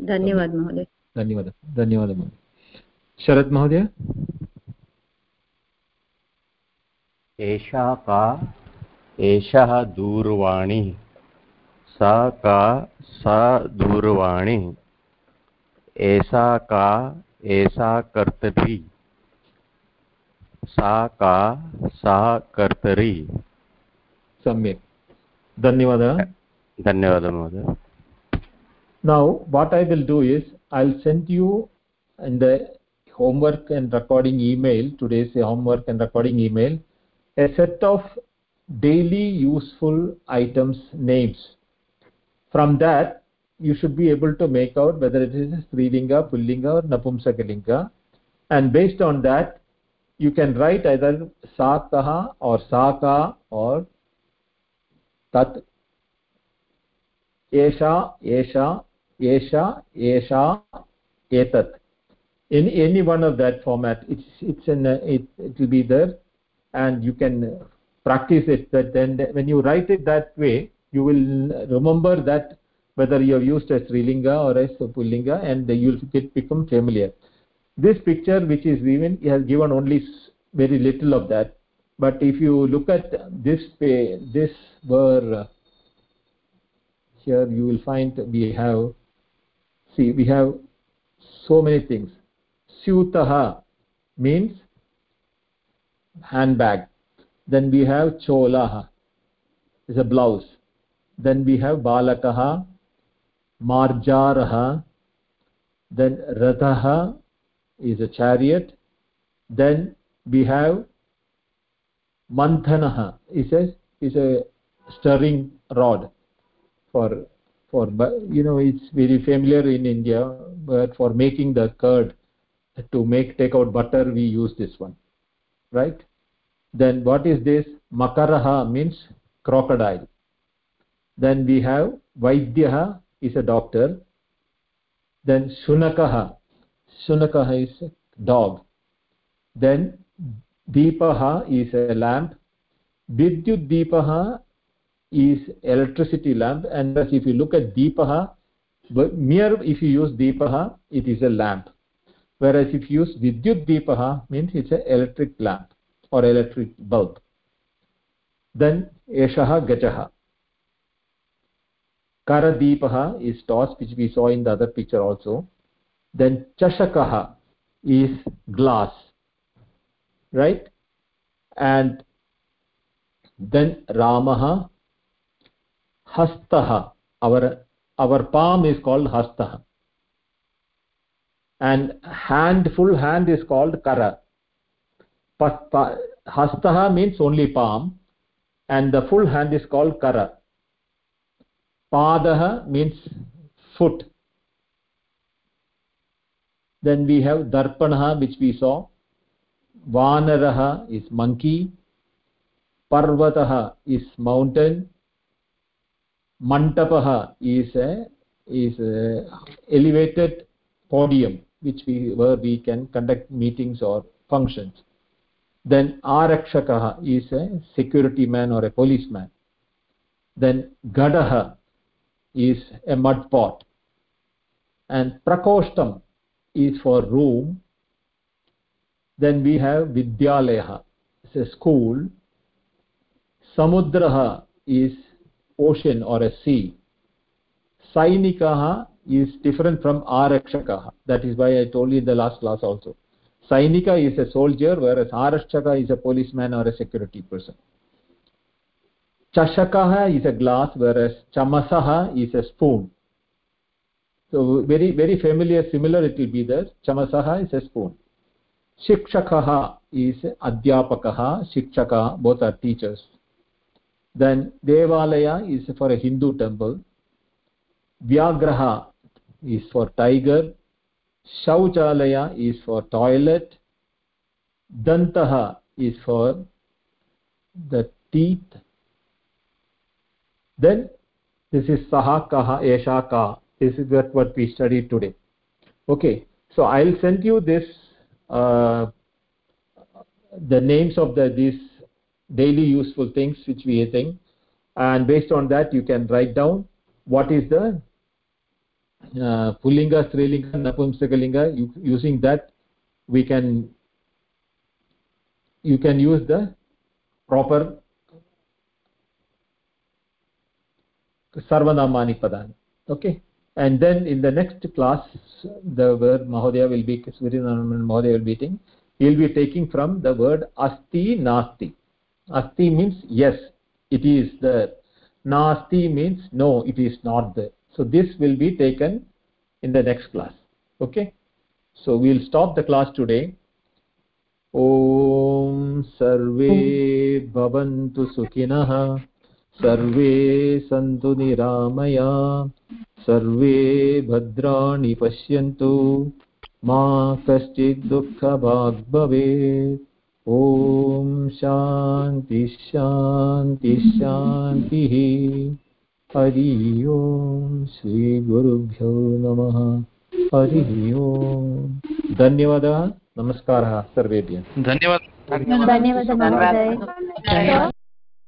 धन्यवादः महोदय। धन्यवादः धन्यवादः महोदय। शरत् महोदय? एषा का एषः दूरवाणी। सा का सा दूरवाणी। एषा का एषा कर्तरी। सा का सा कर्तरी। सम्यक्। धन्यवाद। धन्यवाद महोदय। Now what I will do is I will send you in the homework and recording email today's homework and recording email a set of daily useful items names. From that you should be able to make out whether it is strilinga pullinga or napumsakalinga. And based on that you can write either sakah or saka or tat. Esha esha esha esha etat. In any one of that format it's it's uh, it it will be there and you can practice it but then when you write it that way you will remember that whether you have used a strilinga or a pullinga and you'll get become familiar. This picture which is given has given only very little of that. But if you look at this page this were uh, here you will find we have see we have so many things. Syutaha means handbag. Then we have cholaha is a blouse. Then we have balakaha marjaraha. Then rathaha is a chariot. Then we have manthanaha. Is a is a stirring rod for for you know it's very familiar in india but for making the curd to make take out butter we use this one. Right then what is this? Makaraha means crocodile. Then we have vaidyaha is a doctor. Then shunakaha. Shunakaha is dog. Then deepaha is a lamp. Vidyut deepaha is electricity lamp. And if you look at deepaha mere if you use deepaha it is a lamp. Whereas if you use vidyut deepaha means it's an electric lamp or electric bulb then eshaha gajaha karadeepaha is torch which we saw in the other picture also then chashakaha is glass right and then ramaha hastaha our our palm is called hastaha and hand full hand is called kara hastaha means only palm and the full hand is called kara. Padaha means foot. Then we have darpanaha which we saw. Vanaraha is monkey. Parvataha is mountain. Mantapaha is a is a elevated podium which we where we can conduct meetings or functions then arakshakaha is a security man or a policeman then gadaha is a mud pot. And prakoshtam is for room. Then we have vidyalaya it's a school. Samudraha is ocean or a sea. Sainikaha is different from arakshakaha that is why i told you in the last class also sainika is a soldier whereas arakshaka is a policeman or a security person chashakaha is a glass whereas chamasaha is a spoon so very very familiar similar it will be there chamasaha is a spoon shikshakaha is adhyapakaha shikshaka both are teachers then devalaya is for a hindu temple vyagraha is for tiger shauchalaya is for toilet dantaha is for the teeth. Then this is saha kaha esha ka this is what, what we studied today. Okay so i'll send you this uh, the names of the these daily useful things which we are saying and based on that you can write down what is the Uh, pullinga strilinga napumsakalinga using that we can you can use the proper sarvanamani padani okay? And then in the next class the word mahodaya will be mahodaya will be taking he will be taking from the word asti nasti. Asti means yes it is there nasti means no it is not there so this will be taken in the next class okay so we'll stop the class today ॐ सर्वे भवन्तु सुखिनः सर्वे सन्तु निरामया सर्वे भद्राणि पश्यन्तु मा कश्चित् दुःखभाग् भवेत् ॐ शान्ति शान्तिः हरि ओम् श्रीगुरुभ्यो नमः। हरिः ओम्। धन्यवादः नमस्कारः सर्वेभ्यः। धन्यवादः।